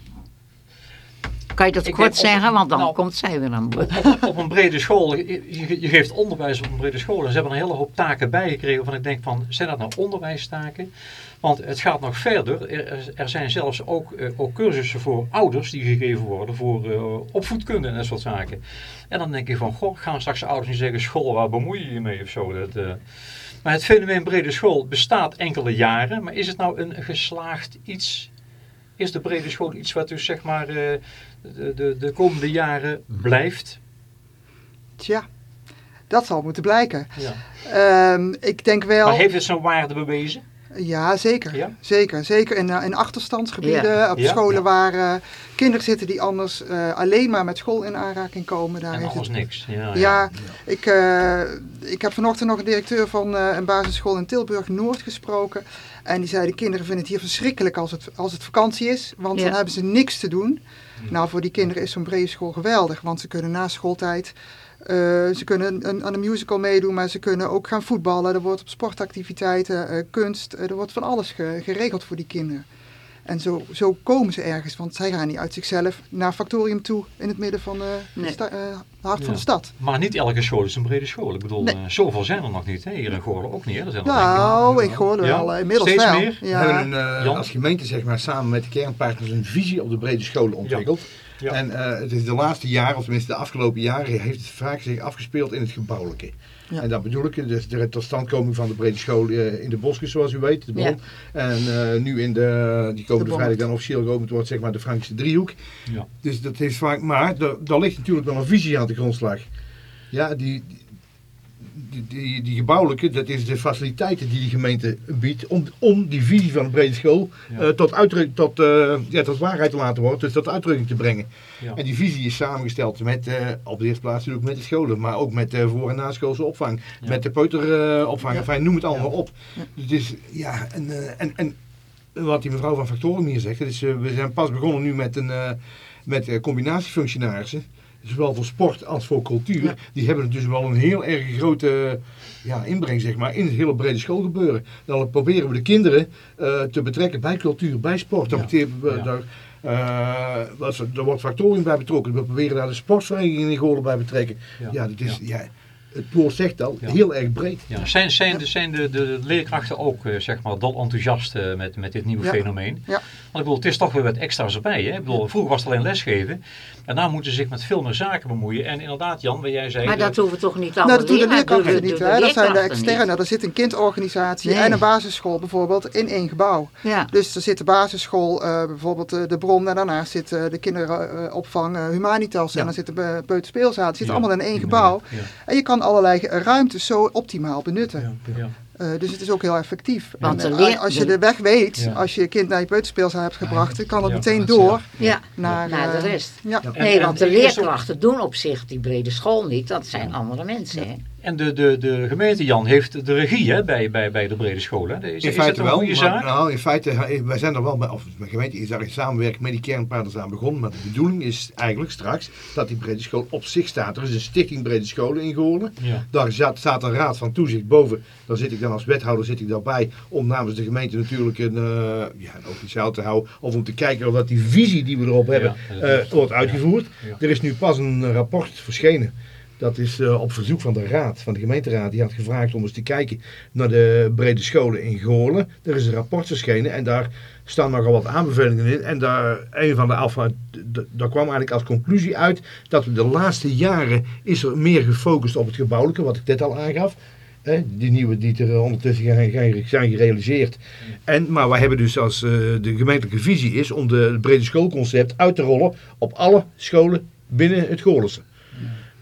Kan je dat Ik kort zeggen? Want dan nou, komt zij weer aan bod. Op, op een brede school, je, je- je geeft onderwijs op een brede school. En ze hebben een hele hoop taken bijgekregen waarvan ik denk van, zijn dat nou onderwijstaken? Want het gaat nog verder. Er, er zijn zelfs ook, eh, ook cursussen voor ouders die gegeven worden voor eh, opvoedkunde en dat soort zaken. En dan denk ik van, goh, gaan straks de ouders niet zeggen, school, waar bemoei je je mee of zo? Dat, eh. Maar het fenomeen brede school bestaat enkele jaren, maar is het nou een geslaagd iets? Is de brede school iets wat dus zeg maar de, de, de komende jaren blijft? Tja, dat zal moeten blijken. Ja. Ehm, ik denk wel... Maar heeft het zijn waarde bewezen? Ja, zeker. Ja? Zeker, zeker in, eh, in achterstandsgebieden, Ja. op Ja, scholen ja. waar eh, kinderen zitten die anders eh, alleen maar met school in aanraking komen. Daar en heeft het... niks. Ja, ja. Ja, ik, eh, ik heb vanochtend nog een directeur van eh, een basisschool in Tilburg-Noord gesproken. En die zei, de kinderen vinden het hier verschrikkelijk als het, als het vakantie is, want Ja. dan hebben ze niks te doen. Nou, voor die kinderen is zo'n brede school geweldig, want ze kunnen na schooltijd... eh, ze kunnen een, aan een musical meedoen, maar ze kunnen ook gaan voetballen. Er wordt op sportactiviteiten, eh, kunst, eh, er wordt van alles ge- geregeld voor die kinderen. En zo, zo komen ze ergens, want zij gaan niet uit zichzelf naar Factorium toe in het midden van eh, Nee. het sta- hart Ja. van de stad. Maar niet elke school is een brede school. Ik bedoel, Nee. eh, zoveel zijn er nog niet. Hè? Hier in Goorlen ook niet. Hè? Er zijn er Nou, ik hoorde Ja? wel, eh, inmiddels Steeds wel. meer? We Ja. hebben een, eh, Jan? als gemeente zeg maar, samen met de kernpartners een visie op de brede scholen ontwikkeld. Ja. En eh, het is de laatste jaren, of tenminste de afgelopen jaren, heeft het vaak zich afgespeeld in het gebouwelijke. Ja. En dat bedoel ik, dus de totstandkoming van de brede school eh, in de Bosjes, zoals u weet, de Bron. Ja. En eh, nu in de, die komende Bron. vrijdag dan officieel geopend wordt, zeg maar de Frankische driehoek. Ja. Dus dat heeft vaak, maar daar- daar ligt natuurlijk wel een visie aan de grondslag. Ja, die, die, die, die gebouwelijke, dat is de faciliteiten die de gemeente biedt om, om die visie van de brede school Ja. eh, tot, uitdruk, tot, eh, ja, tot waarheid te laten worden, dus tot uitdrukking te brengen. Ja. En die visie is samengesteld met, eh, op de eerste plaats natuurlijk met de scholen, maar ook met de voor- en naschoolse opvang, Ja. met de peuteropvang, Ja. enfin, noem het allemaal Ja. op. Dus het is, ja, en, eh, en, en wat die mevrouw van Factorium hier zegt, is, eh, we zijn pas begonnen nu met een eh, met eh, combinatiefunctionarissen, zowel voor sport als voor cultuur. Ja. Die hebben dus wel een heel erg grote ja, inbreng zeg maar, in het hele brede schoolgebeuren. Dan proberen we de kinderen eh, te betrekken bij cultuur, bij sport. Dan Ja. we- daar, ze- er wordt Factorium bij betrokken. We proberen daar de sportverenigingen in Goorlen bij betrekken. Ja. Ja, dat is, Ja. Het woord zegt al, Ja. heel erg breed. Ja, zijn, zijn, de, zijn de, de leerkrachten ook eh, zeg maar, dol enthousiast eh, met, met dit nieuwe Ja. fenomeen? Ja. Want ik bedoel, het is toch weer wat extra's erbij. Hè? Ik bedoel, vroeger was het alleen lesgeven. En nu moeten ze zich met veel meer zaken bemoeien. En inderdaad, Jan, wat jij zei... Maar dat hoeven toch niet alle Nou, dat doen de leerkrachten doen de- niet. doen de Hè? Dat zijn de leerkrachten niet. externe. Er zit een kindorganisatie Nee. en een basisschool bijvoorbeeld in één gebouw. Ja, Dus er zit de basisschool, eh, bijvoorbeeld eh, de bron en daarnaast zit eh, de kinderopvang eh, Humanitas Ja. en dan zit de peuterspeelzaal. Het zit Ja, allemaal in één gebouw. En je kan allerlei ruimtes zo optimaal benutten. Ja. Eh, dus het is ook heel effectief. En, eh, als je de- weg weet, Ja. als je je kind naar je peuterspeelzaal hebt gebracht, dan kan het Ja, meteen door ja. naar, naar de rest. En- Nee, want de er leerkrachten doen op zich die brede school niet. Dat zijn andere mensen, hè? En de, de, de gemeente Jan heeft de regie hè, bij, bij, bij de brede scholen. Is, In is feite wel, maar, zaak? nou, in feite, eh, wij zijn er wel bij, of de gemeente is daar in samenwerking met die kernpartners aan begonnen, maar de bedoeling is eigenlijk straks dat die brede school op zich staat. Er is een stichting brede scholen in Goorlen. Ja. Daar zat, staat een raad van toezicht boven. Daar zit ik dan als wethouder zit ik daarbij om namens de gemeente natuurlijk een, eh ja, een officiaal te houden. Of om te kijken of dat die visie die we erop hebben Ja, eh, wordt uitgevoerd. Er is nu pas een eh, rapport verschenen. Dat is eh, op verzoek van de raad, van de gemeenteraad. Die had gevraagd om eens te kijken naar de brede scholen in Goorlen. Er is een rapport verschenen en daar staan nogal wat aanbevelingen in. En daar, een van de d- daar kwam eigenlijk als conclusie uit dat we de laatste jaren is er meer gefocust op het gebouwelijke, wat ik net al aangaf. Die nieuwe die er ondertussen gaan- gaan- zijn gerealiseerd. En, maar wij hebben dus als eh, de gemeentelijke visie is om de, het brede schoolconcept uit te rollen op alle scholen binnen het Goorlense.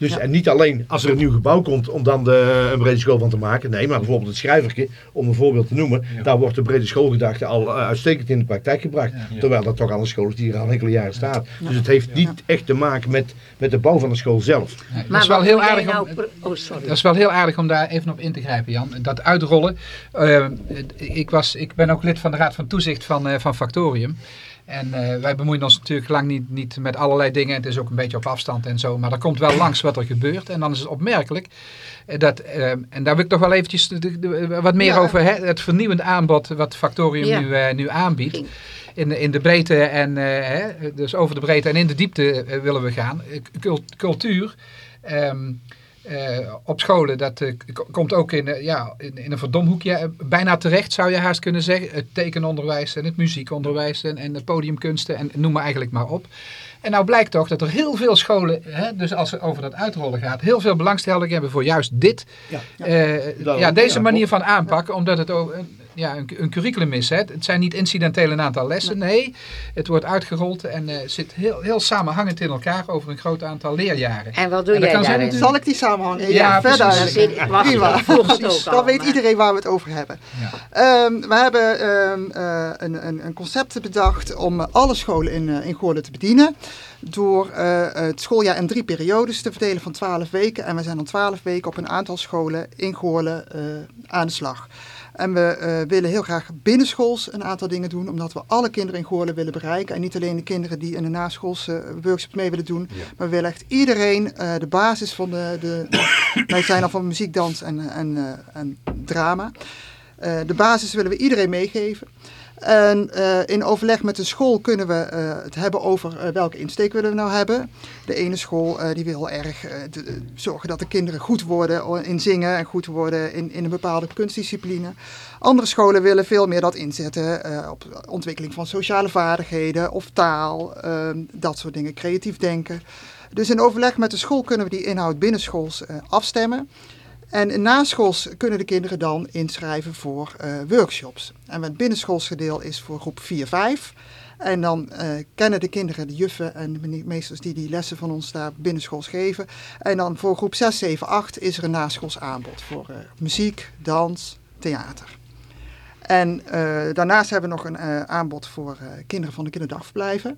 Dus, Ja. En niet alleen als er een nieuw gebouw komt om dan de, een brede school van te maken. Nee, maar bijvoorbeeld het schrijverke, om een voorbeeld te noemen. Ja. Daar wordt de brede schoolgedachte al eh, uitstekend in de praktijk gebracht. Ja. Terwijl dat toch al een school is die er al enkele jaren staat. Dus het heeft niet echt te maken met, met de bouw van de school zelf. Nee, dat Maar is wel heel aardig om, nou pro- Oh, sorry. Dat is wel heel aardig om daar even op in te grijpen, Jan. Dat uitrollen. eh, ik, was, ik ben ook lid van de Raad van Toezicht van, eh, van Factorium. En eh, wij bemoeien ons natuurlijk lang niet, niet met allerlei dingen. Het is ook een beetje op afstand en zo. Maar er komt wel langs wat er gebeurt. En dan is het opmerkelijk eh, dat, eh, en daar wil ik toch wel eventjes de- de- de- wat meer Ja. over, hè, het vernieuwend aanbod wat Factorium Ja. nu, nu aanbiedt. In de, in de breedte en hè, dus over de breedte en in de diepte willen we gaan. Cul- cultuur ehm, eh, op scholen, dat eh, komt ook in, eh, ja, in, in een verdomhoekje bijna terecht, zou je haast kunnen zeggen. Het tekenonderwijs en het muziekonderwijs en, en de podiumkunsten en noem maar eigenlijk maar op. En nou blijkt toch dat er heel veel scholen, hè, dus als het over dat uitrollen gaat, heel veel belangstelling hebben voor juist dit. Ja. ja, deze manier van aanpakken, omdat het ook ja, een, een curriculum is. Hè. Het zijn niet incidenteel een aantal lessen, nee. Het wordt uitgerold en eh, zit heel, heel samenhangend in elkaar over een groot aantal leerjaren. En wat doe En dat jij daarin? natuurlijk- Zal ik die samenhang Ja, verder precies. Dan uitleggen? zit, wacht, Prima. het. Dan weet iedereen waar we het over hebben. Ja. Ehm, we hebben ehm, eh, een, een, een concept bedacht om alle scholen in, eh in Goorlen te bedienen. Door eh, het schooljaar in drie periodes te verdelen van 12 weken. En we zijn dan 12 weken op een aantal scholen in Goorlen eh, aan de slag. En we eh, willen heel graag binnenschools een aantal dingen doen, omdat we alle kinderen in Goorlen willen bereiken. En niet alleen de kinderen die in de naschoolse workshops mee willen doen, Ja. maar we willen echt iedereen eh, de basis van de, de wij zijn al van muziek, dans en, en, eh, en drama. Eh, de basis willen we iedereen meegeven. En eh, in overleg met de school kunnen we eh, het hebben over eh, welke insteek willen we nou hebben. De ene school die wil erg zorgen dat de kinderen goed worden in zingen en goed worden in, in een bepaalde kunstdiscipline. Andere scholen willen veel meer dat inzetten op ontwikkeling van sociale vaardigheden of taal, eh, dat soort dingen, creatief denken. Dus in overleg met de school kunnen we die inhoud binnenschools eh, afstemmen. En naschools kunnen de kinderen dan inschrijven voor eh, workshops. En het binnenschoolsgedeel is voor groep 4, 5. En dan eh, kennen de kinderen de juffen en de meesters die die lessen van ons daar binnenschools geven. En dan voor groep 6, 7, 8 is er een naschools aanbod voor eh, muziek, dans, theater. En daarnaast hebben we nog een aanbod voor kinderen van de kinderdagverblijven.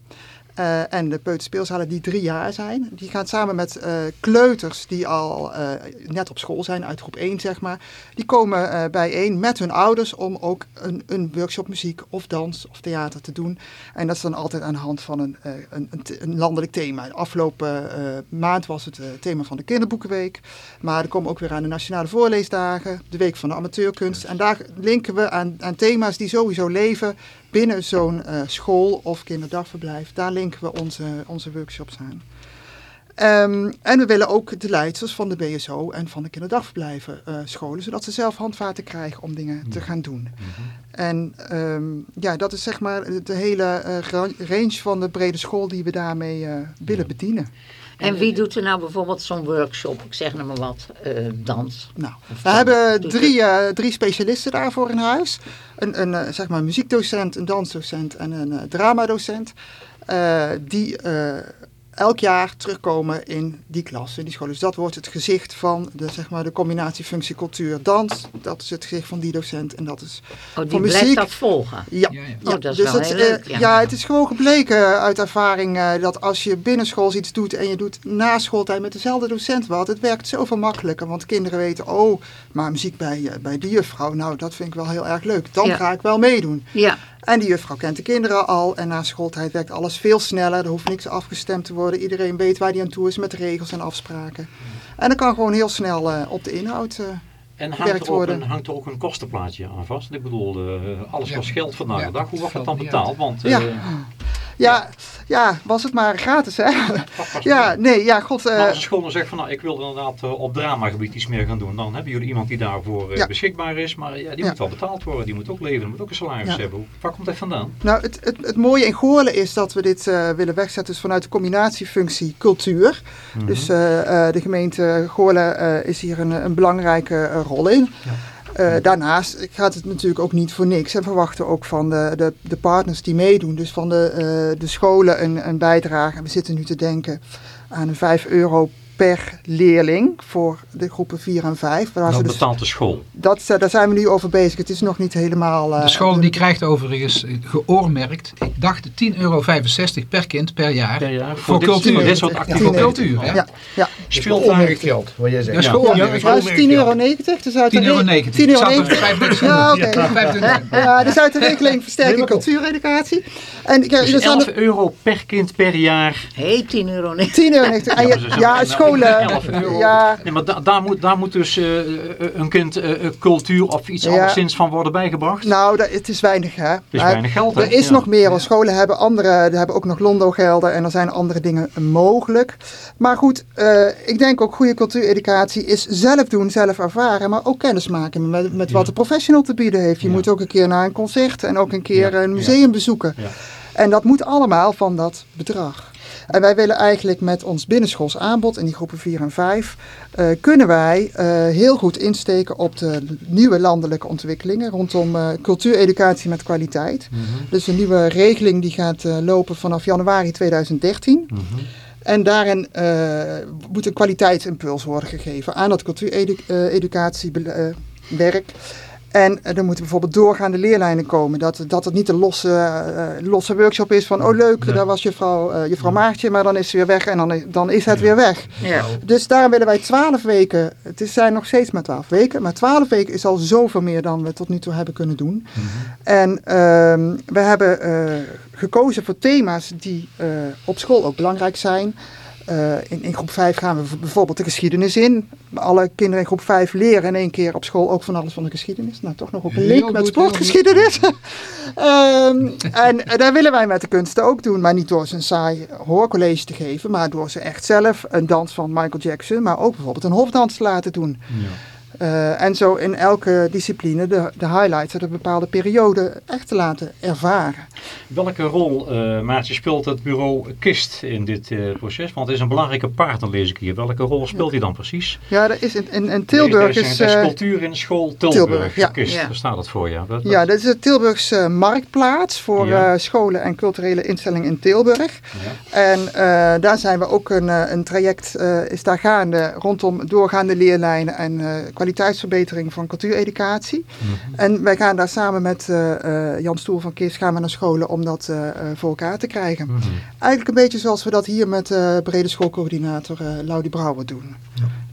Eh, en de peuterspeelzalen die drie jaar zijn. Die gaan samen met eh, kleuters die al eh, net op school zijn, uit groep 1 zeg maar. Die komen bijeen met hun ouders om ook een, een workshop muziek of dans of theater te doen. En dat is dan altijd aan de hand van een, een, een, landelijk thema. Afgelopen eh, maand was het thema van de kinderboekenweek. Maar er komen ook weer aan de nationale voorleesdagen, de week van de amateurkunst. En daar linken we aan, aan thema's die sowieso leven binnen zo'n eh, school of kinderdagverblijf. Daar linken we onze, onze workshops aan. Ehm, en we willen ook de leidsters van de BSO en van de kinderdagverblijven eh, scholen, zodat ze zelf handvaten krijgen om dingen te gaan doen. En ehm, ja, dat is zeg maar de hele eh, range van de brede school die we daarmee willen bedienen. En wie doet er nou bijvoorbeeld zo'n workshop? Ik zeg nou maar wat, eh, dans. Nou, we dan hebben drie, eh, drie specialisten daarvoor in huis. Een, een eh, zeg maar muziekdocent, een dansdocent en een dramadocent. Die elk jaar terugkomen in die klas, in die school. Dus dat wordt het gezicht van de, zeg maar, de combinatie functie cultuur dans. Dat is het gezicht van die docent en dat is Oh, die blijft muziek- dat volgen. ja, Ja, ja. Oh, dat is dus wel het, heel eh, leuk, ja. ja. het is gewoon gebleken uit ervaring eh, dat als je binnenschools iets doet en je doet na schooltijd met dezelfde docent wat, het werkt zoveel makkelijker. Want kinderen weten, oh, maar muziek bij, eh, bij die juffrouw, nou dat vind ik wel heel erg leuk. Dan Ja. ga ik wel meedoen. Ja, En die juffrouw kent de kinderen al en na schooltijd werkt alles veel sneller. Er hoeft niks afgestemd te worden. Iedereen weet waar die aan toe is met regels en afspraken. En dan kan gewoon heel snel eh, op de inhoud. eh, En hangt er, ook worden. een, hangt er ook een kostenplaatje aan vast? Ik bedoel, eh, alles Ja. kost geld vandaag Ja, de dag. Hoe wordt dat dan betaald? Want Ja. Ja, ja, was het maar gratis hè? Ja, nee, ja, god. eh, als een school dan zegt van nou, ik wil inderdaad eh, op dramagebied iets meer gaan doen, dan hebben jullie iemand die daarvoor eh, Ja. beschikbaar is. Maar ja, die Ja. moet wel betaald worden, die moet ook leven, die moet ook een salaris hebben. Waar komt dat vandaan? Nou, het, het, het mooie in Goorlen is dat we dit willen wegzetten dus vanuit de combinatiefunctie cultuur. Mhm. Dus de gemeente Goorlen is hier een, een belangrijke rol in. Eh, daarnaast gaat het natuurlijk ook niet voor niks. En verwachten ook van de, de, de partners die meedoen, dus van de, eh, de scholen een, een bijdrage. En we zitten nu te denken aan een 5 euro per leerling voor de groepen 4 en 5. Waar ze Dat dus, betaalt de school. dat, eh, daar zijn we nu over bezig. Het is nog niet helemaal... eh, De school die krijgt overigens eh, geoormerkt, ik dacht 10,65 euro per kind per jaar. Per jaar Voor cultuur. Voor dit soort Ja, Voor activiteiten. cultuur, hè? Ja, ja. Speelt Onmerkt daar... geld, wat jij zegt. Dat is Ja. Ja, is 10,90 euro. Dus uit de 10,90 euro. re- 10,90 Ik euro. zat er 25 Ja, oké. 25. Ja, dus uit de regeling versterking cultuureducatie. En ik, Dus er zijn 11 er euro per kind per jaar. hey, 10 euro nee. 10,90 euro. Ja, nou, scholen. 11 euro. Ja, Nee, maar da- daar, moet, daar moet dus eh, een kind eh, eh, cultuur of iets Ja. anderszins van worden bijgebracht. nou, dat, het is weinig hè. Het is Maar weinig geld, hè? Er is Ja. nog meer. want Scholen hebben andere, er hebben ook nog Londo-gelden en er zijn andere dingen mogelijk. Maar goed, eh, ik denk ook goede cultuureducatie is zelf doen, zelf ervaren, maar ook kennis maken met, met wat de professional te bieden heeft. Je Ja. moet ook een keer naar een concert en ook een keer Ja, een ja. museum bezoeken. Ja. En dat moet allemaal van dat bedrag. En wij willen eigenlijk met ons binnenschools aanbod in die groepen 4 en 5, eh, kunnen wij eh, heel goed insteken op de nieuwe landelijke ontwikkelingen rondom eh, cultuureducatie met kwaliteit. Mhm, Dus een nieuwe regeling die gaat lopen vanaf januari 2013. mhm. En daarin moet een kwaliteitsimpuls worden gegeven aan dat cultuureducatiewerk. En eh, er moeten bijvoorbeeld doorgaande leerlijnen komen. Dat, dat het niet een losse, eh, losse workshop is van... oh leuk, Nee. daar was juffrouw, eh juffrouw Maartje, maar dan is ze weer weg en dan is, dan is het weer weg. Ja. Dus daarom willen wij 12 weken... Het is- zijn nog steeds maar 12 weken. Maar 12 weken is al zoveel meer dan we tot nu toe hebben kunnen doen. En ehm, we hebben eh, gekozen voor thema's die eh, op school ook belangrijk zijn. Eh, in, in groep 5 gaan we bijvoorbeeld de geschiedenis in. Alle kinderen in groep 5 leren in één keer op school ook van alles van de geschiedenis. Nou, toch nog ook een goed, met sportgeschiedenis. Ehm, en daar willen wij met de kunsten ook doen. Maar niet door ze een saai hoorcollege te geven. Maar door ze echt zelf een dans van Michael Jackson. Maar ook bijvoorbeeld een hofdans te laten doen. Ja. Eh, en zo in elke discipline de, de highlights uit een bepaalde periode echt te laten ervaren. Welke rol, eh Maartje, speelt het bureau KIST in dit eh, proces? Want het is een belangrijke partner, lees ik hier. Welke rol speelt hij dan precies? Ja, er is in, in, in Tilburg Er is, er is cultuur in school Tilburg. Tilburg, ja. KIST, Ja. daar staat het voor, ja. Wat- ja, dat is de Tilburgse marktplaats voor Ja. scholen en culturele instellingen in Tilburg. ja. En daar zijn we ook een, een traject, is daar gaande rondom doorgaande leerlijnen en eh, kwaliteitsverbetering van cultuureducatie. Mhm. En wij gaan daar samen met eh, eh, Jan Stoel van KIS gaan we naar scholen om dat eh, voor elkaar te krijgen. Mhm. Eigenlijk een beetje zoals we dat hier met de brede schoolcoördinator eh Laudie Brouwer doen.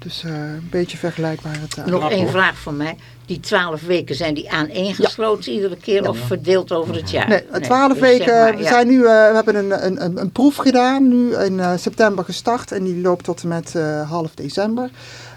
Dus eh, een beetje vergelijkbare taal. Nog één vraag van mij. Die twaalf weken zijn die aaneengesloten iedere keer of verdeeld over het jaar? Nee, twaalf dus zeg weken. we, zijn nu, eh, we hebben een, een, een, een proef gedaan, nu in september gestart. En die loopt tot en met eh, half december.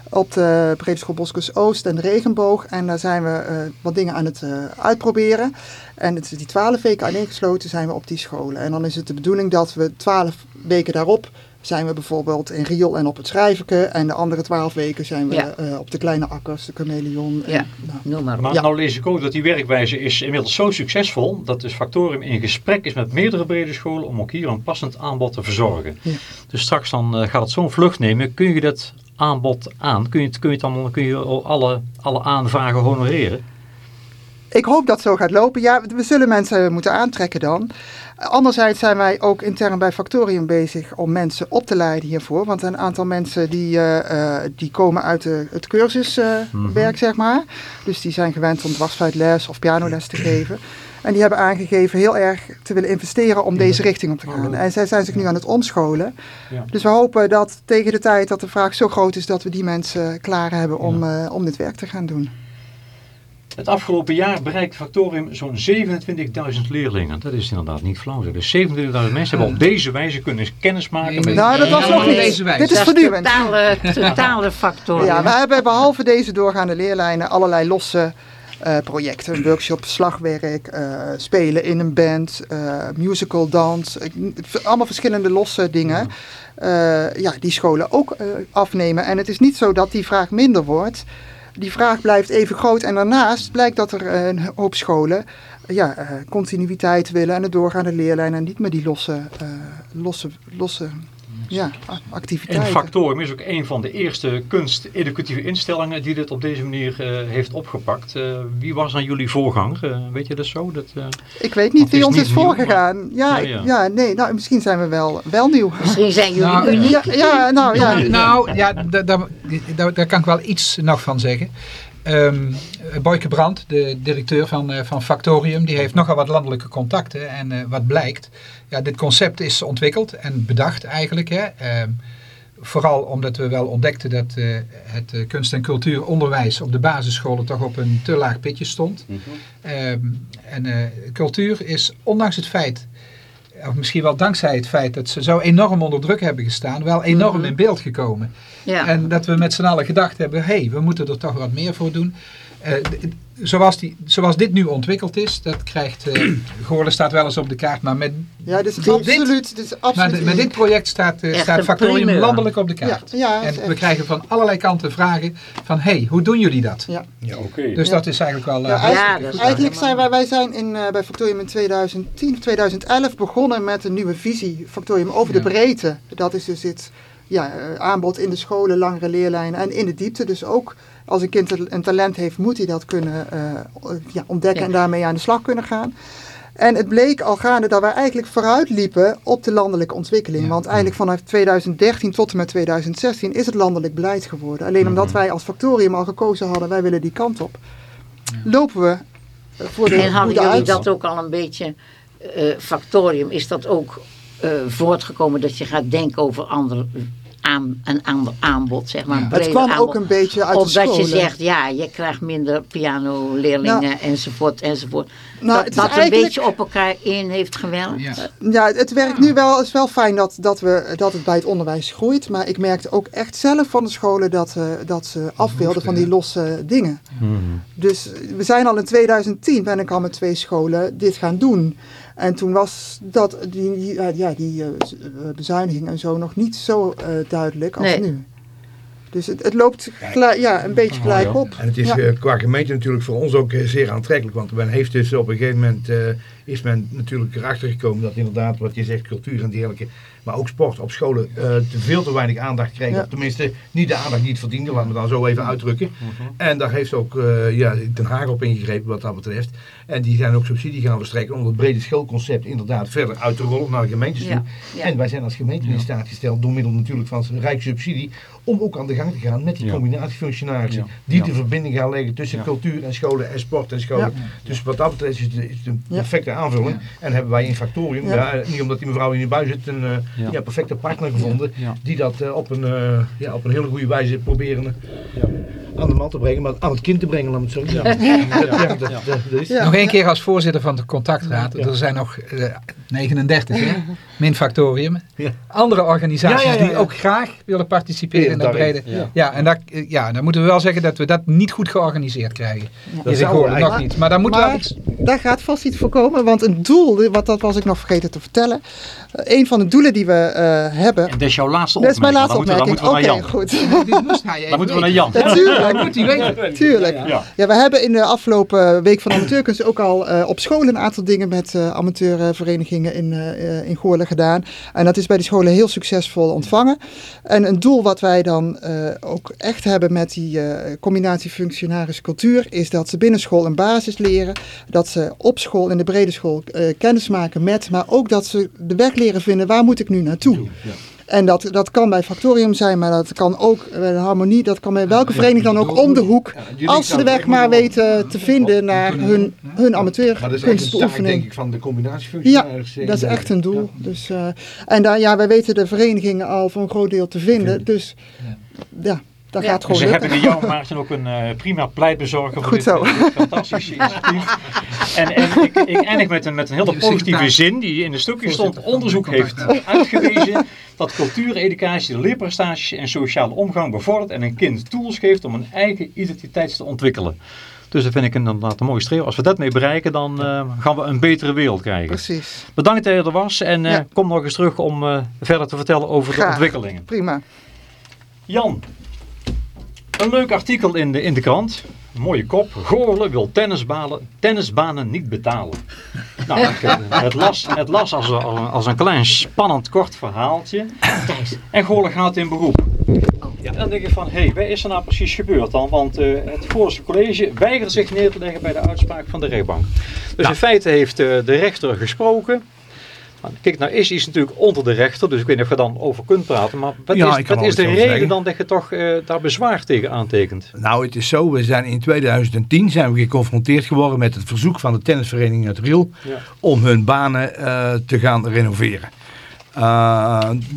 Op de Brede School Boskers Oost en de Regenboog. En daar zijn we eh, wat dingen aan het eh, uitproberen. En het is die twaalf weken aaneengesloten zijn we op die scholen. En dan is het de bedoeling dat we twaalf weken daarop zijn we bijvoorbeeld in Riel en op het Schrijverke. En de andere twaalf weken zijn we Ja. eh, op de kleine akkers, de Chameleon. En, Ja. nou, Noem maar. Maar Ja. nou lees ik ook dat die werkwijze is inmiddels zo succesvol dat dus Factorium in gesprek is met meerdere brede scholen om ook hier een passend aanbod te verzorgen. Ja. Dus straks dan eh, gaat het zo'n vlucht nemen. Kun je dat aanbod aan? Kun je, het- kun je, het dan, kun je alle, alle aanvragen honoreren? ik hoop dat het zo gaat lopen. Ja, we zullen mensen moeten aantrekken dan. Anderzijds zijn wij ook intern bij Factorium bezig om mensen op te leiden hiervoor. Want een aantal mensen die, eh, eh, die komen uit de, het cursuswerk, zeg maar. Dus die zijn gewend om dwarsfluitles of pianoles te geven. En die hebben aangegeven heel erg te willen investeren om deze richting op te gaan. En zij zijn zich nu aan het omscholen. Ja. Dus we hopen dat tegen de tijd dat de vraag zo groot is dat we die mensen klaar hebben om, eh, om dit werk te gaan doen. Het afgelopen jaar bereikt Factorium zo'n 27.000 leerlingen. Dat is inderdaad niet flauw. Dus 27.000 mensen hebben op deze wijze kunnen kennismaken Nee, met... Nou, dat was nog niet. deze wijze. Dit is voortdurend. totale, totale factor. Ja, we hebben behalve deze doorgaande leerlijnen allerlei losse projecten. Een workshop, slagwerk, eh, spelen in een band, eh, musical, dans. eh, allemaal verschillende losse dingen. Eh, ja, die scholen ook eh, afnemen. En het is niet zo dat die vraag minder wordt. Die vraag blijft even groot. En daarnaast blijkt dat er eh, een hoop scholen ja, eh, continuïteit willen en de doorgaande leerlijnen en niet meer die losse, eh, losse, losse ja, a- En activiteiten. Factorium is ook een van de eerste kunsteducatieve instellingen die dit op deze manier eh, heeft opgepakt. Eh, wie was dan jullie voorganger? Eh, weet je dat zo? Dat, eh, Ik weet niet wie is ons is voorgegaan. Ja, Ja, ik- ja. ja. nee, nou, misschien zijn we wel, wel nieuw. Misschien zijn jullie Nou, uniek. Ja, ja, nou ja. Nou, ja, da- da- da- daar kan ik wel iets nog van zeggen. Ehm Boyke Brandt, de directeur van, eh, van Factorium, die heeft nogal wat landelijke contacten. En eh, wat blijkt, ja, dit concept is ontwikkeld en bedacht eigenlijk. Hè. Ehm, vooral omdat we wel ontdekten dat eh, het kunst- en cultuuronderwijs op de basisscholen toch op een te laag pitje stond. Ehm, en cultuur is, ondanks het feit, of misschien wel dankzij het feit dat ze zo enorm onder druk hebben gestaan, wel enorm in beeld gekomen. Ja. En dat we met z'n allen gedacht hebben, hé, hey, we moeten er toch wat meer voor doen. Eh, zoals, die, zoals dit nu ontwikkeld is, dat krijgt, eh Goorlen staat wel eens op de kaart, maar met, Ja, dit is Dit- absoluut, dit is maar absoluut de- met dit project staat, eh, een Factorium primeur. landelijk op de kaart. Ja, ja, en we echt- krijgen van allerlei kanten vragen van, hé, hey, hoe doen jullie dat? Ja. ja, oké. Dus Ja. dat is eigenlijk wel... eh, Ja, hartstikke eigenlijk- goed. Eigenlijk zijn wij, wij zijn in, eh, bij Factorium in 2010 of 2011 begonnen met een nieuwe visie. Factorium over Ja. de breedte. Dat is dus het ja, aanbod in de scholen, langere leerlijnen en in de diepte. Dus ook als een kind een talent heeft, moet hij dat kunnen eh, ja, ontdekken Ja. en daarmee aan de slag kunnen gaan. En het bleek al gaande dat wij eigenlijk vooruit liepen op de landelijke ontwikkeling. Ja. Want eigenlijk vanaf 2013 tot en met 2016 is het landelijk beleid geworden. Alleen omdat wij als Factorium al gekozen hadden, wij willen die kant op, lopen we eh, voor de En hadden jullie dat ook al een beetje, eh, factorium, is dat ook eh, voortgekomen dat je gaat denken over ander, aan, een ander aanbod, zeg maar. Ja. Het kwam aanbod. ook een beetje uit de Omdat je zegt, ja, je krijgt minder pianoleerlingen enzovoort enzovoort. Nou, dat dat een beetje op elkaar in heeft gewerkt. Ja. Ja, het werkt nu wel. Het is wel fijn dat, dat, we, dat het bij het onderwijs groeit. Maar ik merkte ook echt zelf van de scholen dat, eh, dat ze af wilden van die losse dingen. Mhm. Dus we zijn al in 2010, ben ik al met twee scholen dit gaan doen. En toen was dat, die, die, ja, die eh, eh, bezuiniging en zo nog niet zo eh, duidelijk als Nee. nu. Dus het, het loopt gelijk- ja, een beetje gelijk op. En het is Ja. eh, qua gemeente natuurlijk voor ons ook eh, zeer aantrekkelijk. Want men heeft dus op een gegeven moment eh, is men natuurlijk erachter gekomen dat inderdaad wat je zegt, cultuur en dergelijke, maar ook sport op scholen eh, te veel te weinig aandacht kreeg. Ja. Of tenminste niet de aandacht die het verdiende, laten we dan zo even uitdrukken. En daar heeft ook eh, ja, Den Haag op ingegrepen wat dat betreft. En die zijn ook subsidie gaan verstrekken om het brede schoolconcept inderdaad verder uit te rollen naar de gemeentes toe. Ja. En wij zijn als gemeente in staat gesteld door middel natuurlijk van zijn rijkssubsidie om ook aan de gang te gaan met die Ja. combinatiefunctionarissen Ja. die Ja. de verbinding gaan leggen tussen Ja. cultuur en scholen en sport en scholen. Dus wat dat betreft is het, is het een Ja. perfecte aanvulling. En hebben wij in Factorium, Ja. ja, niet omdat die mevrouw in de bui zit, een eh, Ja. ja. perfecte partner gevonden Ja. die dat eh, op, een, eh, ja, op een hele goede wijze proberen aan de man te brengen, maar aan het kind te brengen, laat me het zo zeggen. Nog één keer als voorzitter van de contactraad. Ja. Er zijn nog eh, 39, hè? min Factorium. Ja. Andere organisaties Ja, ja, ja, die ook graag willen participeren dat brede. Ja. Ja, en daar, ja, dan moeten we wel zeggen dat we dat niet goed georganiseerd krijgen. Dat in zou Goorlen nog niet. Maar daar moet Maar wel iets... daar gaat vast iets voor komen. Want een doel, wat dat was ik nog vergeten te vertellen. Een van de doelen die we eh, hebben... En dat is jouw laatste Dat is opmerking. mijn laatste opmerking. Dan moeten we Oké, naar Jan. goed. Dit moest hij even Dan moeten we naar. Jan. Natuurlijk. Dat moet hij weten. Tuurlijk. Ja. Ja, we hebben in de afgelopen week van amateurkunst ook al eh, op scholen een aantal dingen met eh, amateurverenigingen in, in Goorlen gedaan. En dat is bij de scholen heel succesvol ontvangen. En een doel wat wij dan eh, ook echt hebben met die eh, combinatie functionaris-cultuur is dat ze binnen school een basis leren. Dat ze op school in de brede school eh, kennis maken met, maar ook dat ze de weg leren vinden waar moet ik nu naartoe. En dat, dat kan bij Factorium zijn, maar dat kan ook bij de Harmonie, dat kan bij welke vereniging dan ook om de hoek. Als ze de weg maar weten te vinden naar hun, hun Maar dat is echt een taak, denk ik, van de combinatiefunctionaris. Ja, dat is echt een doel. Dus, eh, en daar, ja, wij weten de verenigingen al voor een groot deel te vinden. Dus ja, dat Ja. gaat gewoon Ze hebben in jou, Maarten, ook een eh, prima pleitbezorger voor Goed dit, zo. dit fantastische initiatief. En, en ik, ik eindig met een, met een hele positieve zin die in de stukje stond. Onderzoek de heeft uitgewezen dat cultuur, educatie, de leerprestaties en sociale omgang bevordert en een kind tools geeft om een eigen identiteit te ontwikkelen. Dus dat vind ik inderdaad een mooie streef. Als we dat mee bereiken, dan eh, gaan we een betere wereld krijgen. Precies, Bedankt dat je er was en eh, Ja. kom nog eens terug om eh, verder te vertellen over de Graag. ontwikkelingen. prima. Jan, een leuk artikel in de, in de krant. Een mooie kop. Goorlen wil tennisbanen, tennisbanen niet betalen. Nou, ik, eh, het las, het las als, een- als, een- als een klein spannend kort verhaaltje. En Goorlen gaat in beroep. En dan denk ik van, hé, hey, wat is er nou precies gebeurd dan? Want eh, het Goorlense college weigert zich neer te leggen bij de uitspraak van de rechtbank. Dus in feite heeft eh, de rechter gesproken. Kijk, nou is iets natuurlijk onder de rechter, dus ik weet niet of je dan over kunt praten. Maar wat Ja, is, wat is de reden zeggen. dan dat je toch eh, daar bezwaar tegen aantekent? Nou, het is zo, we zijn in 2010 zijn we geconfronteerd geworden met het verzoek van de tennisvereniging uit Riel Ja. om hun banen eh, te gaan renoveren. Uh,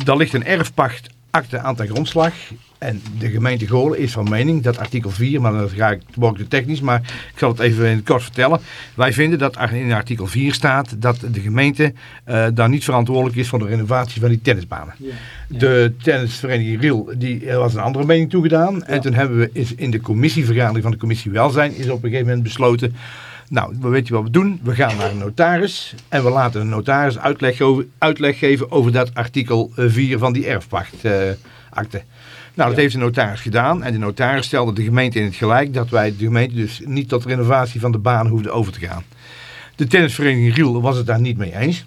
daar ligt een erfpachtakte aan ten grondslag. En de gemeente Goorlen is van mening dat artikel 4, maar dan ga ik, word ik te technisch, maar ik zal het even in het kort vertellen. Wij vinden dat in artikel 4 staat dat de gemeente eh, daar niet verantwoordelijk is voor de renovatie van die tennisbanen. De tennisvereniging Riel die was een andere mening toegedaan. En toen hebben we is in de commissievergadering van de commissie welzijn is op een gegeven moment besloten. Nou, we weten wat we doen. We gaan naar een notaris en we laten de notaris uitleg, over, uitleg geven over dat artikel eh, 4 van die erfpachtakte. Nou, dat heeft de notaris gedaan en de notaris stelde de gemeente in het gelijk dat wij de gemeente dus niet tot renovatie van de baan hoefden over te gaan. De tennisvereniging Riel was het daar niet mee eens.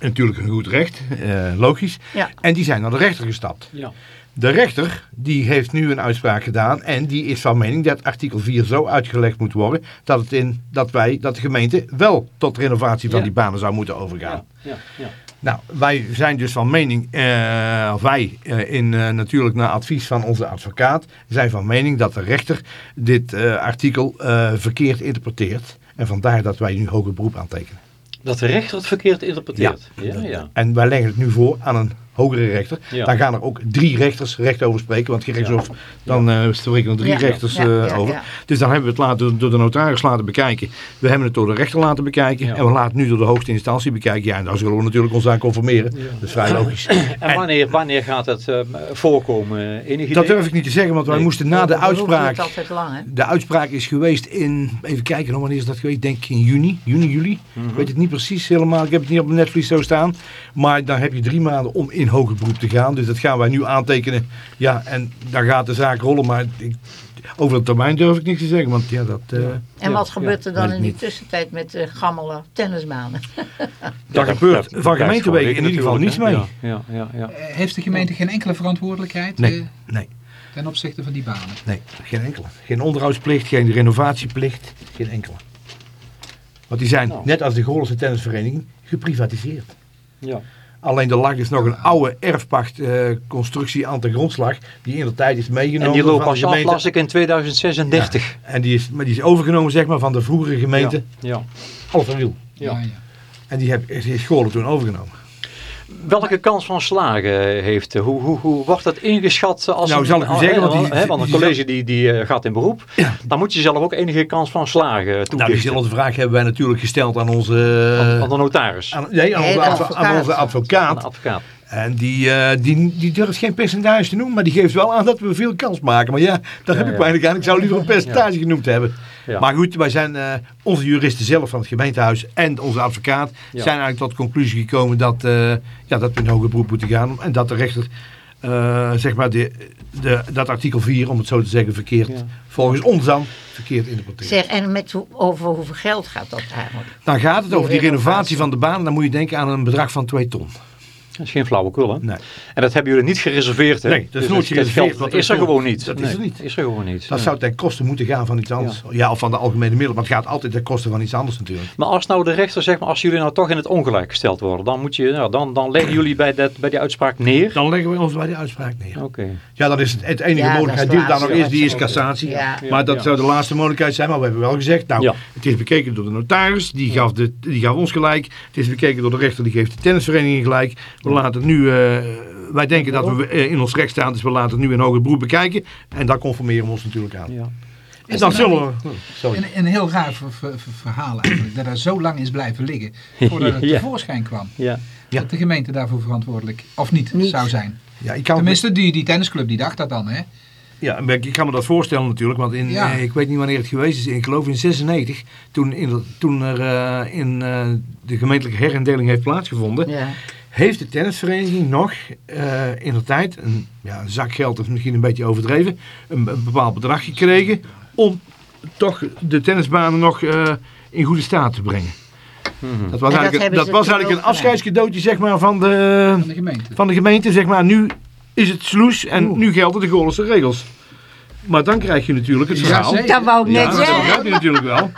Natuurlijk een goed recht, eh, logisch. Ja. En die zijn naar de rechter gestapt. Ja. De rechter die heeft nu een uitspraak gedaan en die is van mening dat artikel 4 zo uitgelegd moet worden dat, het in, dat, wij, dat de gemeente wel tot renovatie van Ja. die banen zou moeten overgaan. Ja, ja. Nou, wij zijn dus van mening, eh, of wij eh, in, eh, natuurlijk naar advies van onze advocaat, zijn van mening dat de rechter dit artikel verkeerd interpreteert. En vandaar dat wij nu hoger beroep aantekenen. Dat de rechter het verkeerd interpreteert. Ja, ja. En wij leggen het nu voor aan een hogere rechter. Ja. Daar gaan er ook drie rechters recht over spreken. Want gerechtshof, dan eh spreken er drie Ja. rechters Ja, eh, ja, over. ja. Dus dan hebben we het laten, door de notaris laten bekijken. We hebben het door de rechter laten bekijken. Ja. En we laten het nu door de hoogste instantie bekijken. Ja, en daar zullen we natuurlijk ons aan conformeren. Dat is vrij logisch. En wanneer, wanneer gaat het eh, voorkomen? Enig idee? Dat durf ik niet te zeggen, want wij Nee. moesten na de uitspraak... altijd lang, hè? De uitspraak is geweest in, even kijken nog, wanneer is dat geweest? Ik denk in juni, juni, juli. Mhm. Ik weet het niet precies helemaal, ik heb het niet op mijn netvlies zo staan. Maar dan heb je drie maanden om in hoger beroep te gaan. Dus dat gaan wij nu aantekenen. Ja, en dan gaat de zaak rollen. Maar ik, over de termijn durf ik niks te zeggen, want ja, dat... eh, En Ja, wat gebeurt er dan in die tussentijd met de gammele tennisbanen? daar gebeurt van gemeentewegen in ieder geval niets mee. Ja, ja, ja, ja. Eh, Heeft de gemeente geen enkele verantwoordelijkheid Nee, eh, nee, ten opzichte van die banen? nee, geen enkele. Geen onderhoudsplicht, geen renovatieplicht, geen enkele. Want die zijn, Nou. net als de Goorlandse tennisvereniging, geprivatiseerd. ja. Alleen er lag dus nog een oude erfpachtconstructie aan de grondslag. Die in de tijd is meegenomen En die loopt de af, las ik in 2036. En die is, maar die is overgenomen zeg maar, van de vroegere gemeente Ja, ja. Alphenwiel. Ja. ja. En die heb, is Scholen toen overgenomen. Welke kans van slagen heeft, eh, hoe, hoe, hoe wordt dat ingeschat? Als Nou, een- zal ik u eh, zeggen, want die- hè, want een die- college die, die eh, gaat in beroep, dan moet je zelf ook enige kans van slagen Nou, toedichten diezelfde vraag hebben wij natuurlijk gesteld aan onze, aan, aan de notaris, aan, nee, aan Nee, onze, aan advocaat. aan advocaat. de advocaat. En die, eh, die, die durft geen percentage te noemen, maar die geeft wel aan dat we veel kans maken. Maar ja, daar heb Ja, ik ja. weinig aan. Ik zou liever een percentage genoemd hebben. Ja. Maar goed, wij zijn, eh, onze juristen zelf van het gemeentehuis en onze advocaat Ja. zijn eigenlijk tot de conclusie gekomen dat, eh, ja, dat we in hoger beroep moeten gaan. En dat de rechter, eh, zeg maar, de, de, dat artikel 4, om het zo te zeggen, verkeerd, Ja. volgens ons dan, verkeerd interpreteert. Zeg, en met hoe, over hoeveel geld gaat dat eigenlijk? Dan gaat het over die renovatie renovatie. van de baan. Dan moet je denken aan een bedrag van 2 ton. Dat is geen flauwekul, hè? Nee. En dat hebben jullie niet gereserveerd, hè? Nee, dat is Dus nooit gereserveerd, dat is er gewoon niet. dat is er niet. Is er gewoon niet. Dat zou ten koste moeten gaan van iets anders. Ja. of van de algemene middelen. Maar het gaat altijd ten koste van iets anders natuurlijk. Maar als nou de rechter zegt, maar als jullie nou toch in het ongelijk gesteld worden, dan, moet je, nou, dan, dan leggen jullie bij, dat, bij die uitspraak neer. Dan leggen we ons bij die uitspraak neer. Oké. Ja, dat is het, het enige Ja, mogelijkheid die er dan nog is, die is cassatie. Ja. Maar dat Ja. zou de laatste mogelijkheid zijn. Maar we hebben wel gezegd, nou, Ja. het is bekeken door de notaris. Die gaf, de, die gaf ons gelijk. Het is bekeken door de rechter, die geeft de tennisvereniging gelijk. We laten het nu, eh, wij denken dat we eh, in ons recht staan, dus we laten het nu in hoger beroep bekijken. En daar conformeren we ons natuurlijk aan. Ja. En Is dan zullen we... Sorry. Een, een heel raar ver- ver- ver- verhaal eigenlijk. Dat er zo lang is blijven liggen voordat het Ja. tevoorschijn kwam. Ja. Ja. Dat de gemeente daarvoor verantwoordelijk, of niet, Niet. zou zijn. Ja, ik kan, Tenminste, die, die tennisclub die dacht dat dan, hè? Ja, ik kan me dat voorstellen natuurlijk, want in, Ja. eh, ik weet niet wanneer het geweest is, ik geloof in 96, toen, in, toen er in eh, de gemeentelijke herindeling heeft plaatsgevonden, Ja. Heeft de tennisvereniging nog eh, in de tijd, een, ja, een zak geld is misschien een beetje overdreven, een, een bepaald bedrag gekregen om toch de tennisbanen nog eh, in goede staat te brengen. Mhm. Dat was dat eigenlijk, dat was eigenlijk een afscheidscadeautje zeg maar, van, de, Van de gemeente. van de gemeente. Zeg maar. Nu is het sloes en nu gelden de Goorlense regels. Maar dan krijg je natuurlijk het Ja, verhaal. zeker. Dat wou ik Ja, net dat begrijp je natuurlijk wel.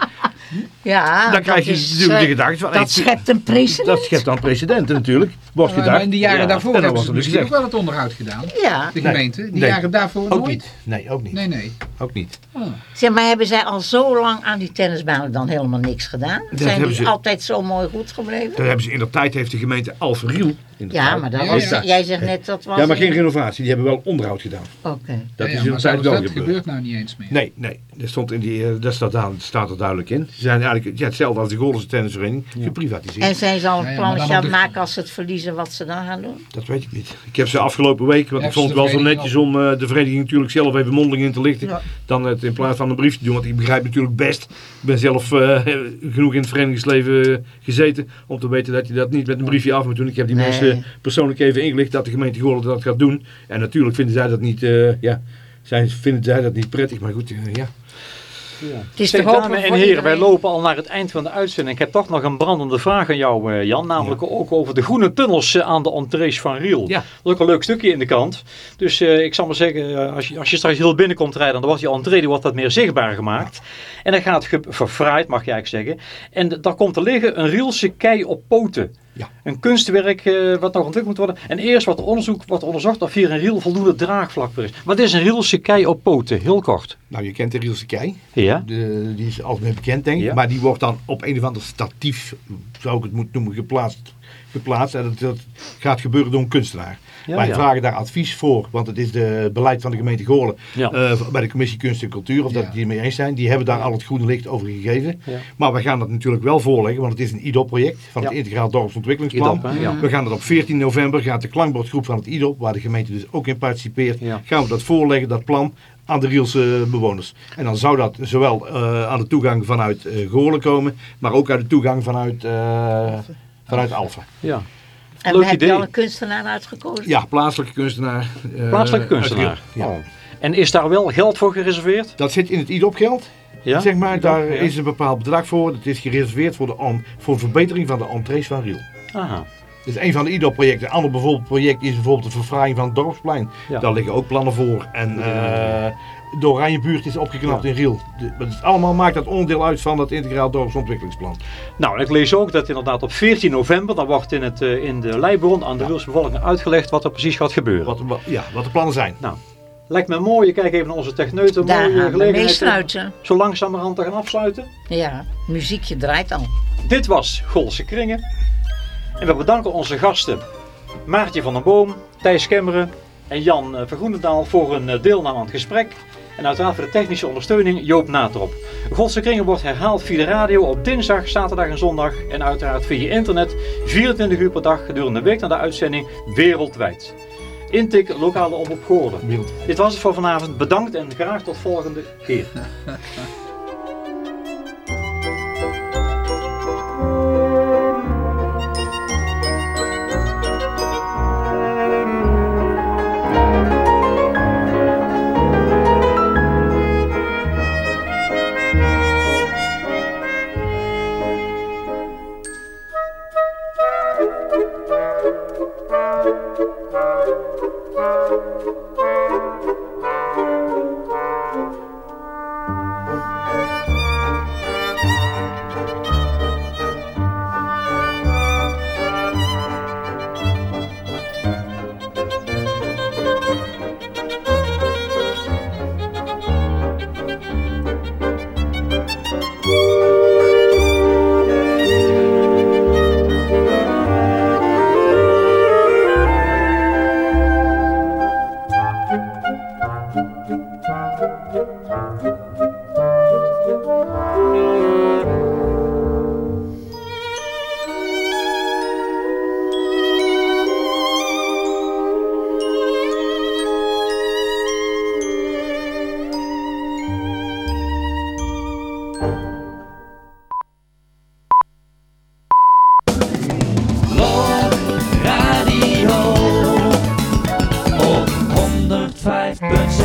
Ja, Dan dat krijg je is, natuurlijk de eh, gedachte van... Dat schept een precedent. dat schept dan precedenten natuurlijk. Wordt Maar gedacht. in de jaren Ja. daarvoor hebben was ze er dus misschien ook wel het onderhoud gedaan. Ja. De Nee. gemeente. Die Nee. jaren daarvoor Ook nooit. niet. Nee, ook niet. Nee, nee. Ook niet. Oh. Zeg, maar hebben zij al zo lang aan die tennisbanen dan helemaal niks gedaan? Zijn hebben die ze- altijd zo mooi goed gebleven? Daar hebben ze in de tijd heeft de gemeente Alverriel. in de Ja, tijd- maar dat Ja, was, ja. jij zegt net dat was... Ja, maar geen renovatie. Die hebben wel onderhoud gedaan. Oké. Dat Ja, is in maar de tijd dat gebeurt nou niet eens meer. Nee, nee. Dat, stond in die, eh, dat staat, daar, staat er duidelijk in. Ze zijn eigenlijk ja, hetzelfde als de Goorlense tennisvereniging. Geprivatiseerd. En zijn ze al Ja, een ja, aan het de- maken als ze het verliezen wat ze dan gaan doen? Dat weet ik niet. Ik heb ze afgelopen week, want Ja, ik vond het wel zo netjes om eh, de vereniging natuurlijk zelf even mondeling in te lichten. Ja. Dan het in plaats van een brief te doen, want ik begrijp natuurlijk best. Ik ben zelf eh, genoeg in het verenigingsleven eh, gezeten om te weten dat je dat niet met een briefje af moet doen. Ik heb die Nee. mensen persoonlijk even ingelicht dat de gemeente Goorlen dat gaat doen. En natuurlijk vinden zij dat niet, eh, ja, zij vinden zij dat niet prettig, maar goed, ja. Het is Zeg, toch dames en heren, wij lopen al naar het eind van de uitzending. Ik heb toch nog een brandende vraag aan jou, eh, Jan. Namelijk ook over de groene tunnels eh, aan de entrees van Riel. Ja. Dat is ook een leuk stukje in de krant. Dus eh, ik zal maar zeggen, als je, als je straks heel binnenkomt rijden, dan wordt die entree die wordt wat meer zichtbaar gemaakt. En dan gaat het verfraaid, mag je eigenlijk zeggen. En daar komt te liggen een Rielse kei op poten. Ja. Een kunstwerk eh, wat nog ontwikkeld moet worden. En eerst wordt onderzoek wordt onderzocht of hier in Riel voldoende draagvlak voor is. Wat is een Rielse kei op poten? Heel kort. Nou, je kent de Rielse Kei. Ja. De, die is algemeen bekend, denk ik. Ja. Maar die wordt dan op een of ander statief, zou ik het moeten noemen, geplaatst. geplaatst. En dat, dat gaat gebeuren door een kunstenaar. Ja, Wij ja. vragen daar advies voor, want het is de beleid van de gemeente Goorlen. Ja. eh, bij de commissie Kunst en Cultuur, of dat die het mee eens zijn. Die hebben daar al het groene licht over gegeven. Ja. Maar we gaan dat natuurlijk wel voorleggen, want het is een IDOP-project van het. Integraal Dorpsontwikkelingsplan. IDOP. We gaan dat op 14 november, gaat de klankbordgroep van het IDOP, waar de gemeente dus ook in participeert, Ja. gaan we dat voorleggen, dat plan, aan de Rielse bewoners. En dan zou dat zowel eh, aan de toegang vanuit eh Goorlen komen, maar ook uit de toegang vanuit, eh vanuit Alphen. Ja. En Leuk we hebben al een kunstenaar uitgekozen? Ja, plaatselijke kunstenaar. eh, Plaatselijke kunstenaar. Ja. Oh. En is daar wel geld voor gereserveerd? Dat zit in het IDOP-geld. Ja? Zeg maar, daar Ja. is een bepaald bedrag voor. Dat is gereserveerd voor de, voor verbetering van de entrees van Riel. Aha. Dat is een van de IDOP-projecten. Een ander bijvoorbeeld project is bijvoorbeeld de verfraaiing van het dorpsplein. Ja. Daar liggen ook plannen voor. En eh, de Oranjebuurt is opgeknapt in Riel. Dat is allemaal maakt dat onderdeel uit van dat integraal dorpsontwikkelingsplan. Nou, ik lees ook dat inderdaad op 14 november, dan wordt in, het, eh, in de Leibron aan de Ja. Rielse bevolking uitgelegd wat er precies gaat gebeuren. Wat, wat- ja, wat de plannen zijn. Nou, lijkt me mooi. Kijk even naar onze techneuten. Daar Mooie gaan we mee gelegenheid om sluiten. zo langzamerhand te gaan afsluiten. Ja, muziekje draait al. Dit was Golse Kringen. En we bedanken onze gasten Maartje van der Boom, Thijs Kemmeren en Jan eh, Vergroenendaal voor hun eh, deelname aan het gesprek. En uiteraard voor de technische ondersteuning Joop Natrop. Godse Kringen wordt herhaald via de radio op dinsdag, zaterdag en zondag. En uiteraard via internet 24 uur per dag gedurende de week naar de uitzending wereldwijd. Intik lokale omroep Goorden. Dit was het voor vanavond. Bedankt en graag tot volgende keer.